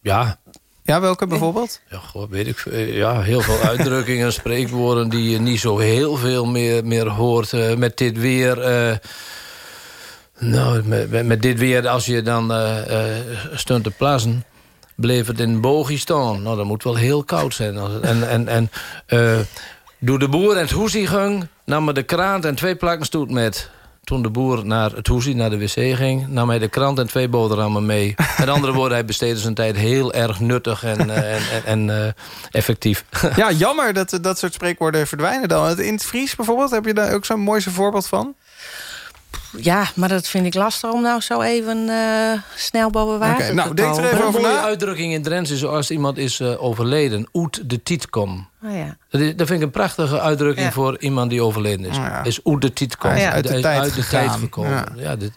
ja. Ja, welke bijvoorbeeld? Ja, goh, weet ik. Ja, heel veel uitdrukkingen, [laughs] spreekwoorden die je niet zo heel veel meer, meer hoort. Uh, met dit weer. Uh, nou, met, met, dit weer, als je dan stond te plassen, bleef het in bogie staan. Nou, dat moet wel heel koud zijn. En en, en doe de boer en het hoesie ging, nam me de kraan en twee plakken stoet met. Toen de boer naar het hoesie, naar de wc ging... nam hij de krant en twee boterhammen mee. [laughs] Met andere woorden, hij besteedde zijn tijd heel erg nuttig en, uh, en, en, en uh, effectief. Ja, jammer dat dat soort spreekwoorden verdwijnen dan. In het Fries bijvoorbeeld, heb je daar ook zo'n mooiste voorbeeld van? Ja, maar dat vind ik lastig om nou zo even uh, snel boven water okay, nou, te komen. er even over Een mooie na. uitdrukking in Drents is als iemand is uh, overleden. Oet de tiet kom. Oh, ja. dat, is, dat vind ik een prachtige uitdrukking ja. voor iemand die overleden is. Oh, ja. Is oet de tiet kom. Hij is uit de, uit, tijd, uit de gegaan. tijd gekomen. Ja. dit.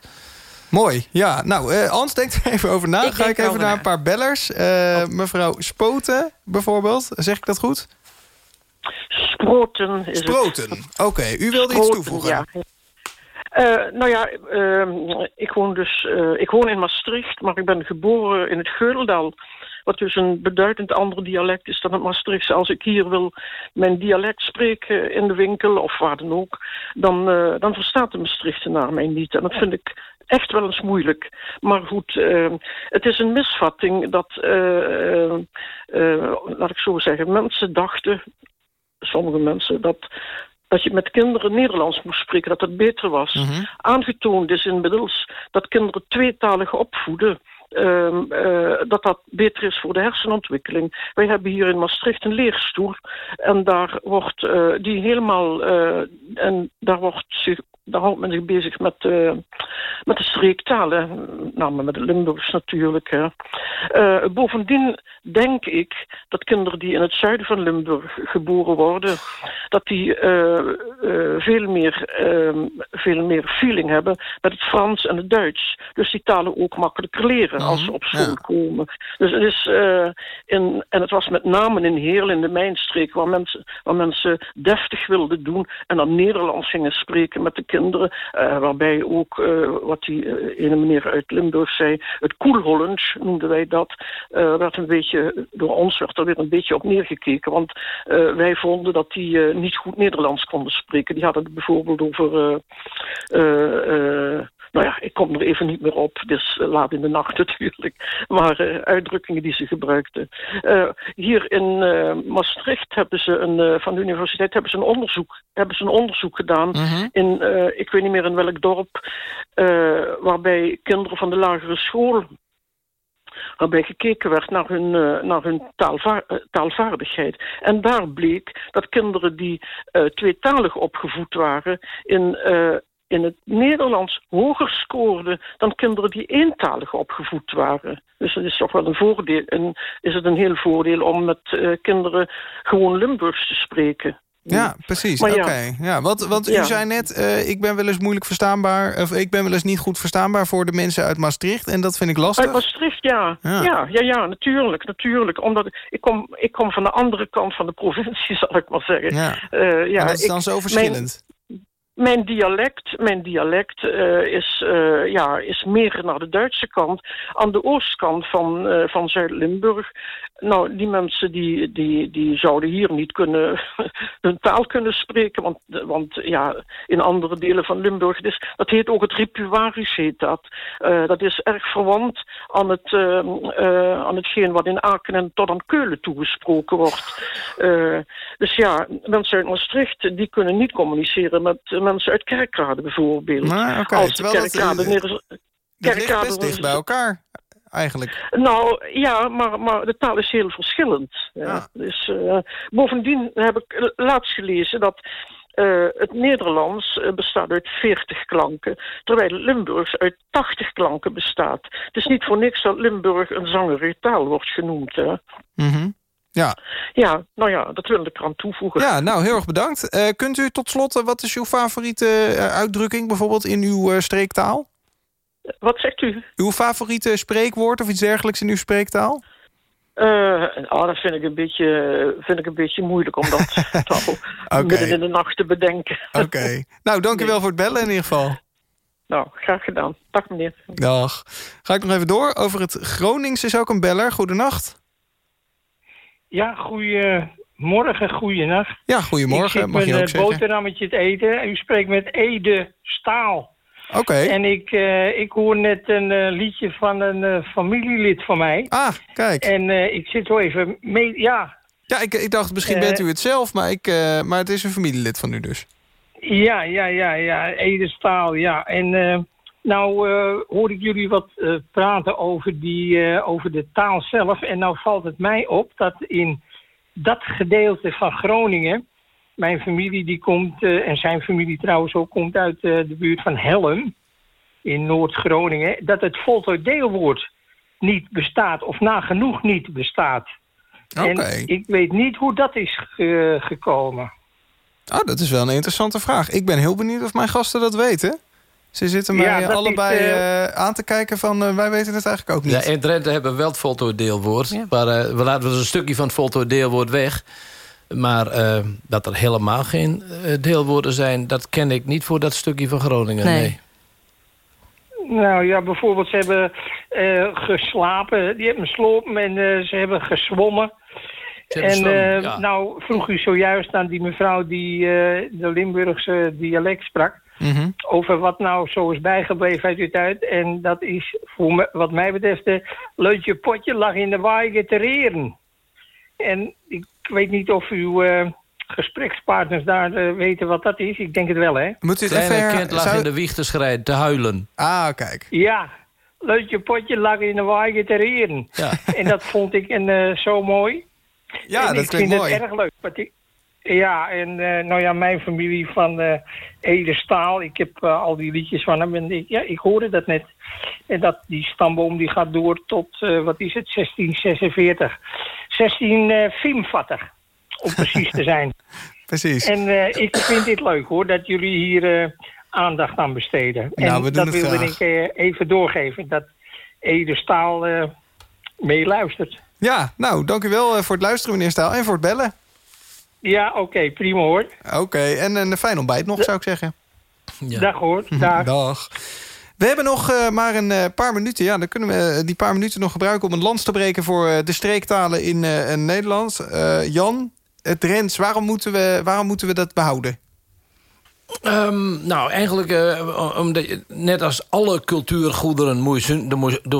Mooi, ja. Nou, uh, Ans, denk er even over na. Ik Ga ik even naar na. een paar bellers. Uh, mevrouw Spoten, bijvoorbeeld. Zeg ik dat goed? Sproten is Sproten, oké. Okay. U wilde iets toevoegen. Ja. Uh, nou ja, uh, ik woon dus uh, ik woon in Maastricht, maar ik ben geboren in het Geuleldal. Wat dus een beduidend ander dialect is dan het Maastrichtse. Als ik hier wil mijn dialect spreken in de winkel of waar dan ook... dan, dan verstaat de Maastrichtenaar mij niet. En dat vind ik echt wel eens moeilijk. Maar goed, het is een misvatting dat, laat ik zo zeggen... mensen dachten, sommige mensen, dat dat je met kinderen Nederlands moest spreken, dat dat beter was. Mhm. Mm -hmm. Aangetoond is inmiddels dat kinderen tweetalig opvoeden... Uh, uh, dat dat beter is voor de hersenontwikkeling. Wij hebben hier in Maastricht een leerstoel... en daar wordt uh, die helemaal... en daar wordt zich daar houdt men zich bezig met, eh, met de streektalen. Nou, met het Limburgs natuurlijk. Hè. Eh, bovendien denk ik dat kinderen die in het zuiden van Limburg geboren worden... dat die eh, veel, meer, ehm, veel meer feeling hebben met het Frans en het Duits. Dus die talen ook makkelijker leren als ze op school komen. Dus het is, in, en het was met name in Heerlen, in de mijnstreek... waar mensen, waar mensen deftig wilden doen en dan Nederlands gingen spreken met de kinderen. eh, waarbij ook, eh, wat die eh, ene meneer uit Limburg zei... het koelhollands noemden wij dat. werd een beetje, door ons werd er weer een beetje op neergekeken. Want wij vonden dat die niet goed Nederlands konden spreken. Die hadden het bijvoorbeeld over... nou ja, ik kom er even niet meer op. Het is eh, laat in de nacht [laughs] natuurlijk. Maar eh, uitdrukkingen die ze gebruikten. Eh, hier in Maastricht hebben ze een, van de universiteit hebben ze een onderzoek, hebben ze een onderzoek gedaan. In, eh, ik weet niet meer in welk dorp. waarbij kinderen van de lagere school waarbij gekeken werd naar hun, naar hun taalva- taalvaardigheid. En daar bleek dat kinderen die tweetalig opgevoed waren... in, in het Nederlands hoger scoorden dan kinderen die eentalig opgevoed waren. Dus dat is toch wel een voordeel. En is het een heel voordeel om met eh, kinderen gewoon Limburgs te spreken. Ja, precies. Oké. ja. Ja. want want u Ja. zei net, eh, ik ben wel eens moeilijk verstaanbaar... of ik ben wel eens niet goed verstaanbaar voor de mensen uit Maastricht... en dat vind ik lastig. Uit Maastricht, ja. Ja. Ja. Ja, ja, natuurlijk, natuurlijk. Omdat ik, ik, kom, ik kom van de andere kant van de provincie, [laughs] zal ik maar zeggen. Ja. Eh, ja, dat is dan ik- zo verschillend. Mijn, dialect, mijn dialect eh, is, eh, ja, is meer naar de Duitse kant. Aan de oostkant van, eh, van Zuid-Limburg. Nou, die mensen die, die, die zouden hier niet kunnen [laughs] hun taal kunnen spreken. Want, want ja, in andere delen van Limburg, dus, dat heet ook het Ripuarisch heet dat. Eh, dat is erg verwant aan, het, eh, eh, aan hetgeen wat in Aken en tot aan Keulen toegesproken wordt. Eh, dus ja, mensen uit Maastricht die kunnen niet communiceren met mensen uit Kerkrade bijvoorbeeld. Maar, Als de Kerkrade is- ligt best dicht bij elkaar, eigenlijk. nou ja, maar, maar de taal is heel verschillend. Ja. Dus, eh, bovendien heb ik laatst gelezen dat eh, het Nederlands eh, bestaat uit 40 klanken, terwijl het Limburgs uit 80 klanken bestaat. Het is niet voor niks dat Limburg een zangerige taal wordt genoemd. Hè? Mhm. Ja. Ja, nou ja, dat wil ik eraan toevoegen. ja, nou, heel erg bedankt. Kunt u tot slot, wat is uw favoriete uitdrukking... bijvoorbeeld in uw streektaal? Wat zegt u? Uw favoriete spreekwoord of iets dergelijks in uw spreektaal? Eh, oh, dat vind ik, een beetje, vind ik een beetje moeilijk om dat [laughs] nou, Oké. midden in de nacht te bedenken. Oké. Nou, dank u wel voor het bellen in ieder geval. Nou, graag gedaan. Dag meneer. Dag. Ga ik nog even door. Over het Gronings is ook een beller. Goedenacht. Ja, goedemorgen, goeienacht. Ja, goedemorgen, Ik mag zit je mijn ook eh, boterhammetje te eten. U spreekt met Ede Staal. Oké. En ik, eh, ik hoor net een eh, liedje van een eh, familielid van mij. Ah, kijk. En ik zit zo even mee... Ja, Ja, ik, ik dacht misschien bent u het zelf, maar, ik, maar het is een familielid van u dus. ja, ja, ja, ja. Ede Staal, ja. En nou hoor ik jullie wat praten over, die, over de taal zelf. En nou valt het mij op dat in dat gedeelte van Groningen... Mijn familie die komt, eh, en zijn familie trouwens ook, komt uit eh, de buurt van Helm in Noord-Groningen, dat het voltooid deelwoord niet bestaat of nagenoeg niet bestaat. Oké. En ik weet niet hoe dat is ge- gekomen. Oh, dat is wel een interessante vraag. Ik ben heel benieuwd of mijn gasten dat weten. Ze zitten mij Ja, allebei is, eh, aan te kijken van... wij weten het eigenlijk ook niet. Ja, in Drenthe hebben we wel het voltooid deelwoord. Maar eh, we laten dus een stukje van het voltooid deelwoord weg. Maar eh, dat er helemaal geen eh, deelwoorden zijn... dat ken ik niet voor dat stukje van Groningen. Nee. Nee. Nou ja, bijvoorbeeld ze hebben eh, geslapen, die hebben slopen en ze hebben gezwommen. Ze hebben En ja. nou vroeg u zojuist aan die mevrouw die eh, de Limburgse dialect sprak... Mhm. over wat nou zo is bijgebleven uit uw tijd. En dat is voor me, wat mij betreft... de leutje potje lag in de waaier te reren. En ik weet niet of uw eh, gesprekspartners daar eh, weten wat dat is. Ik denk het wel, hè? Moet u het Kleine even kind lag zou- in de wieg te schrijden, te huilen. Ah, kijk. Ja, leutje potje lag in de waaier te reren. Ja. [laughs] En dat vond ik een, eh, zo mooi. Ja, En dat ik klinkt vind mooi. het erg leuk. Ik, Ja, en eh, nou ja, mijn familie van eh Ede Staal. Ik heb al die liedjes van hem. En ik, ja, ik hoorde dat net. En dat, die stamboom die gaat door tot, eh, wat is het, 1646. 1645, om precies te zijn. [laughs] Precies. En eh, ik vind dit leuk hoor, dat jullie hier eh, aandacht aan besteden. Nou, en we dat wilde graag. ik eh, even doorgeven, dat Ede Staal eh meeluistert. Ja, nou, dank u wel eh, voor het luisteren, meneer Staal. En voor het bellen. Ja, oké, prima hoor. Oké, en een fijn ontbijt nog, zou ik zeggen. Dag hoor, [laughs] dag. Dag. We hebben nog eh, maar een eh, paar minuten. Ja, dan kunnen we eh, die paar minuten nog gebruiken... om een lans te breken voor de streektalen in in Nederland. Jan, het Drents, waarom moeten, we, waarom moeten we dat behouden? Ehm, nou, eigenlijk, omdat je, net als alle cultuurgoederen, moet je,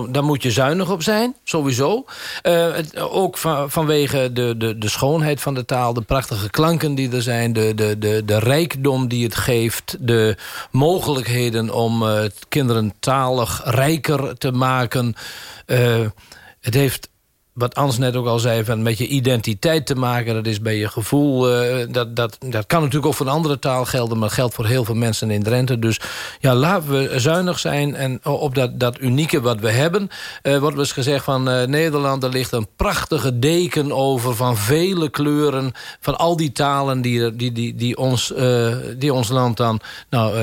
daar, moet je, zuinig op zijn, sowieso. Eh, ook van, vanwege de, de, de schoonheid van de taal, de prachtige klanken die er zijn... de, de, de, rijkdom die het geeft, de mogelijkheden om eh, kinderen talig rijker te maken. Het heeft wat Ans net ook al zei, van met je identiteit te maken. Dat is bij je gevoel. eh, dat, dat, dat kan natuurlijk ook voor een andere taal gelden... maar dat geldt voor heel veel mensen in Drenthe. Dus ja, laten we zuinig zijn en op dat, dat unieke wat we hebben. Eh wordt eens gezegd van eh, Nederland... er ligt een prachtige deken over van vele kleuren... van al die talen die, die, die, die, ons, die ons land dan nou,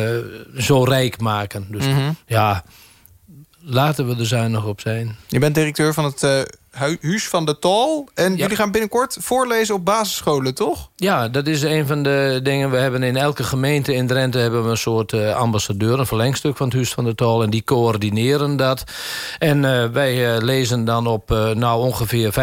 zo rijk maken. Dus Mhm. ja, laten we er zuinig op zijn. Je bent directeur van het Hu- Huis van de Tal. En jullie gaan binnenkort voorlezen op basisscholen, toch? Ja, dat is een van de dingen. We hebben in elke gemeente in Drenthe hebben we een soort eh, ambassadeur, een verlengstuk van het Huis van de Tol. En die coördineren dat. En eh, wij eh, lezen dan op nou ongeveer 75%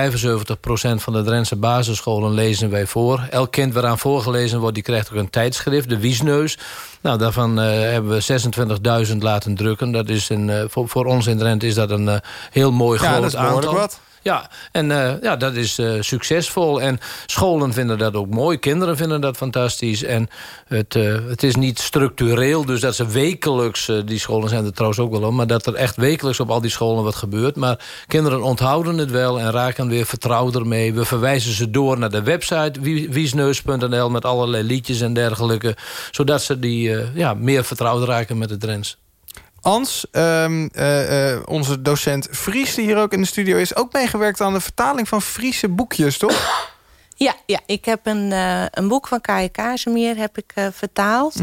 van de Drentse basisscholen lezen wij voor. Elk kind waaraan voorgelezen wordt, die krijgt ook een tijdschrift, de Wiesneus. Nou, daarvan eh, hebben we 26.000 laten drukken. Dat is een, eh, voor, voor ons in Drenthe is dat een eh, heel mooi Ja, groot dat is behoorlijk aantal. wat. Ja, en ja, dat is succesvol. En scholen vinden dat ook mooi. Kinderen vinden dat fantastisch. En het, het is niet structureel, dus dat ze wekelijks... die scholen zijn er trouwens ook wel om... maar dat er echt wekelijks op al die scholen wat gebeurt. Maar kinderen onthouden het wel en raken weer vertrouwd ermee. We verwijzen ze door naar de website wie- wiesneus.nl... met allerlei liedjes en dergelijke. Zodat ze die, eh, ja, meer vertrouwd raken met de Drents. Ans, ehm, eh, eh, onze docent Fries, die hier ook in de studio is... ook meegewerkt aan de vertaling van Friese boekjes, toch? [coughs] Ja, ja, ik heb een, eh, een boek van Kaya Kazemier heb ik eh, vertaald.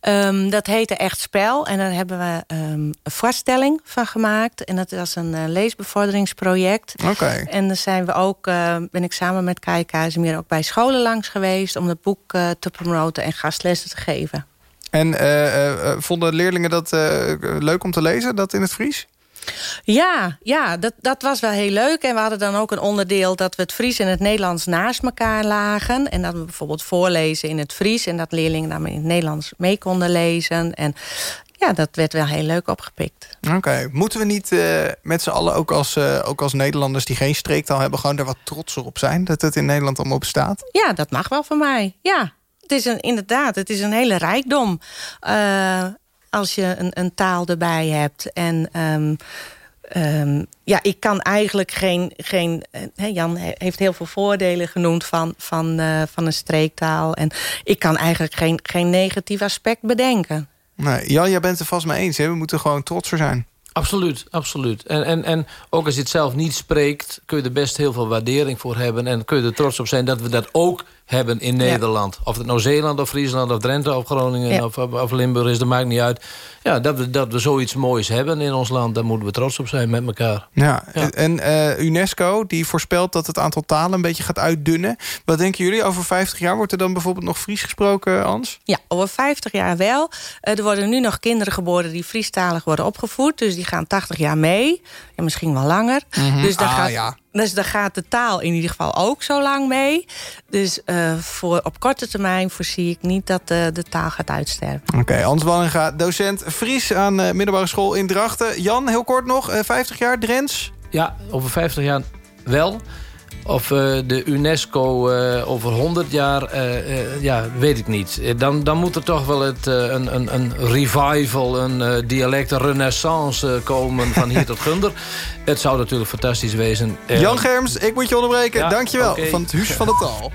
Ehm, dat heette Echt Spel. En daar hebben we ehm, een voorstelling van gemaakt. En dat was een leesbevorderingsproject. Oké. En dan zijn we ook, eh, ben ik samen met Kaya Kazemier ook bij scholen langs geweest... om het boek eh, te promoten en gastlessen te geven. En eh, eh, eh, vonden leerlingen dat leuk om te lezen, dat in het Fries? Ja, ja dat, dat was wel heel leuk. En we hadden dan ook een onderdeel dat we het Fries en het Nederlands naast elkaar lagen. En dat we bijvoorbeeld voorlezen in het Fries... en dat leerlingen dan in het Nederlands mee konden lezen. En ja, dat werd wel heel leuk opgepikt. Oké. Moeten we niet met z'n allen, ook als, ook als Nederlanders die geen streektaal hebben... gewoon er wat trotser op zijn dat het in Nederland allemaal bestaat? Ja, dat mag wel van mij. Ja, het is een, inderdaad, het is een hele rijkdom. eh, als je een, een taal erbij hebt. En ehm, ehm, ja, ik kan eigenlijk geen... geen eh, hè, Jan he- heeft heel veel voordelen genoemd van, van, eh, van een streektaal. En ik kan eigenlijk geen, geen negatief aspect bedenken. Nee, Jan, jij bent het er vast mee eens. Hè? We moeten gewoon trotser zijn. Absoluut, absoluut. En, en, en ook als je het zelf niet spreekt... kun je er best heel veel waardering voor hebben... en kun je er trots op zijn dat we dat ook hebben in Nederland. Of het nou Zeeland of Friesland of Drenthe of Groningen Ja. of, of Limburg is, dat maakt niet uit. Ja, dat we, dat we zoiets moois hebben in ons land... daar moeten we trots op zijn met elkaar. Ja, en eh, UNESCO die voorspelt dat het aantal talen een beetje gaat uitdunnen. Wat denken jullie over 50 jaar? Wordt er dan bijvoorbeeld nog Fries gesproken, Ans? Ja, over 50 jaar wel. Eh, er worden nu nog kinderen geboren die Friestalig worden opgevoed. Dus die gaan 80 jaar mee. En misschien wel langer. Mhm. Dus, dan Ah, gaat, ja. Dus dan gaat de taal in ieder geval ook zo lang mee. Dus eh, voor, op korte termijn voorzie ik niet dat eh, de taal gaat uitsterven. Oké, Hans Wallinga, docent Fries aan eh, middelbare school in Drachten. Jan, heel kort nog, eh, 50 jaar, Drents? Ja, over 50 jaar wel. Of eh, de UNESCO eh, over 100 jaar, eh, ja, weet ik niet. Dan, dan moet er toch wel het, een, een, een revival, een dialect renaissance eh, komen van hier tot Gunder. [laughs] Het zou natuurlijk fantastisch wezen. Jan Germs, ik moet je onderbreken. Ja, Dankjewel, oké. van het Huis van de Taal.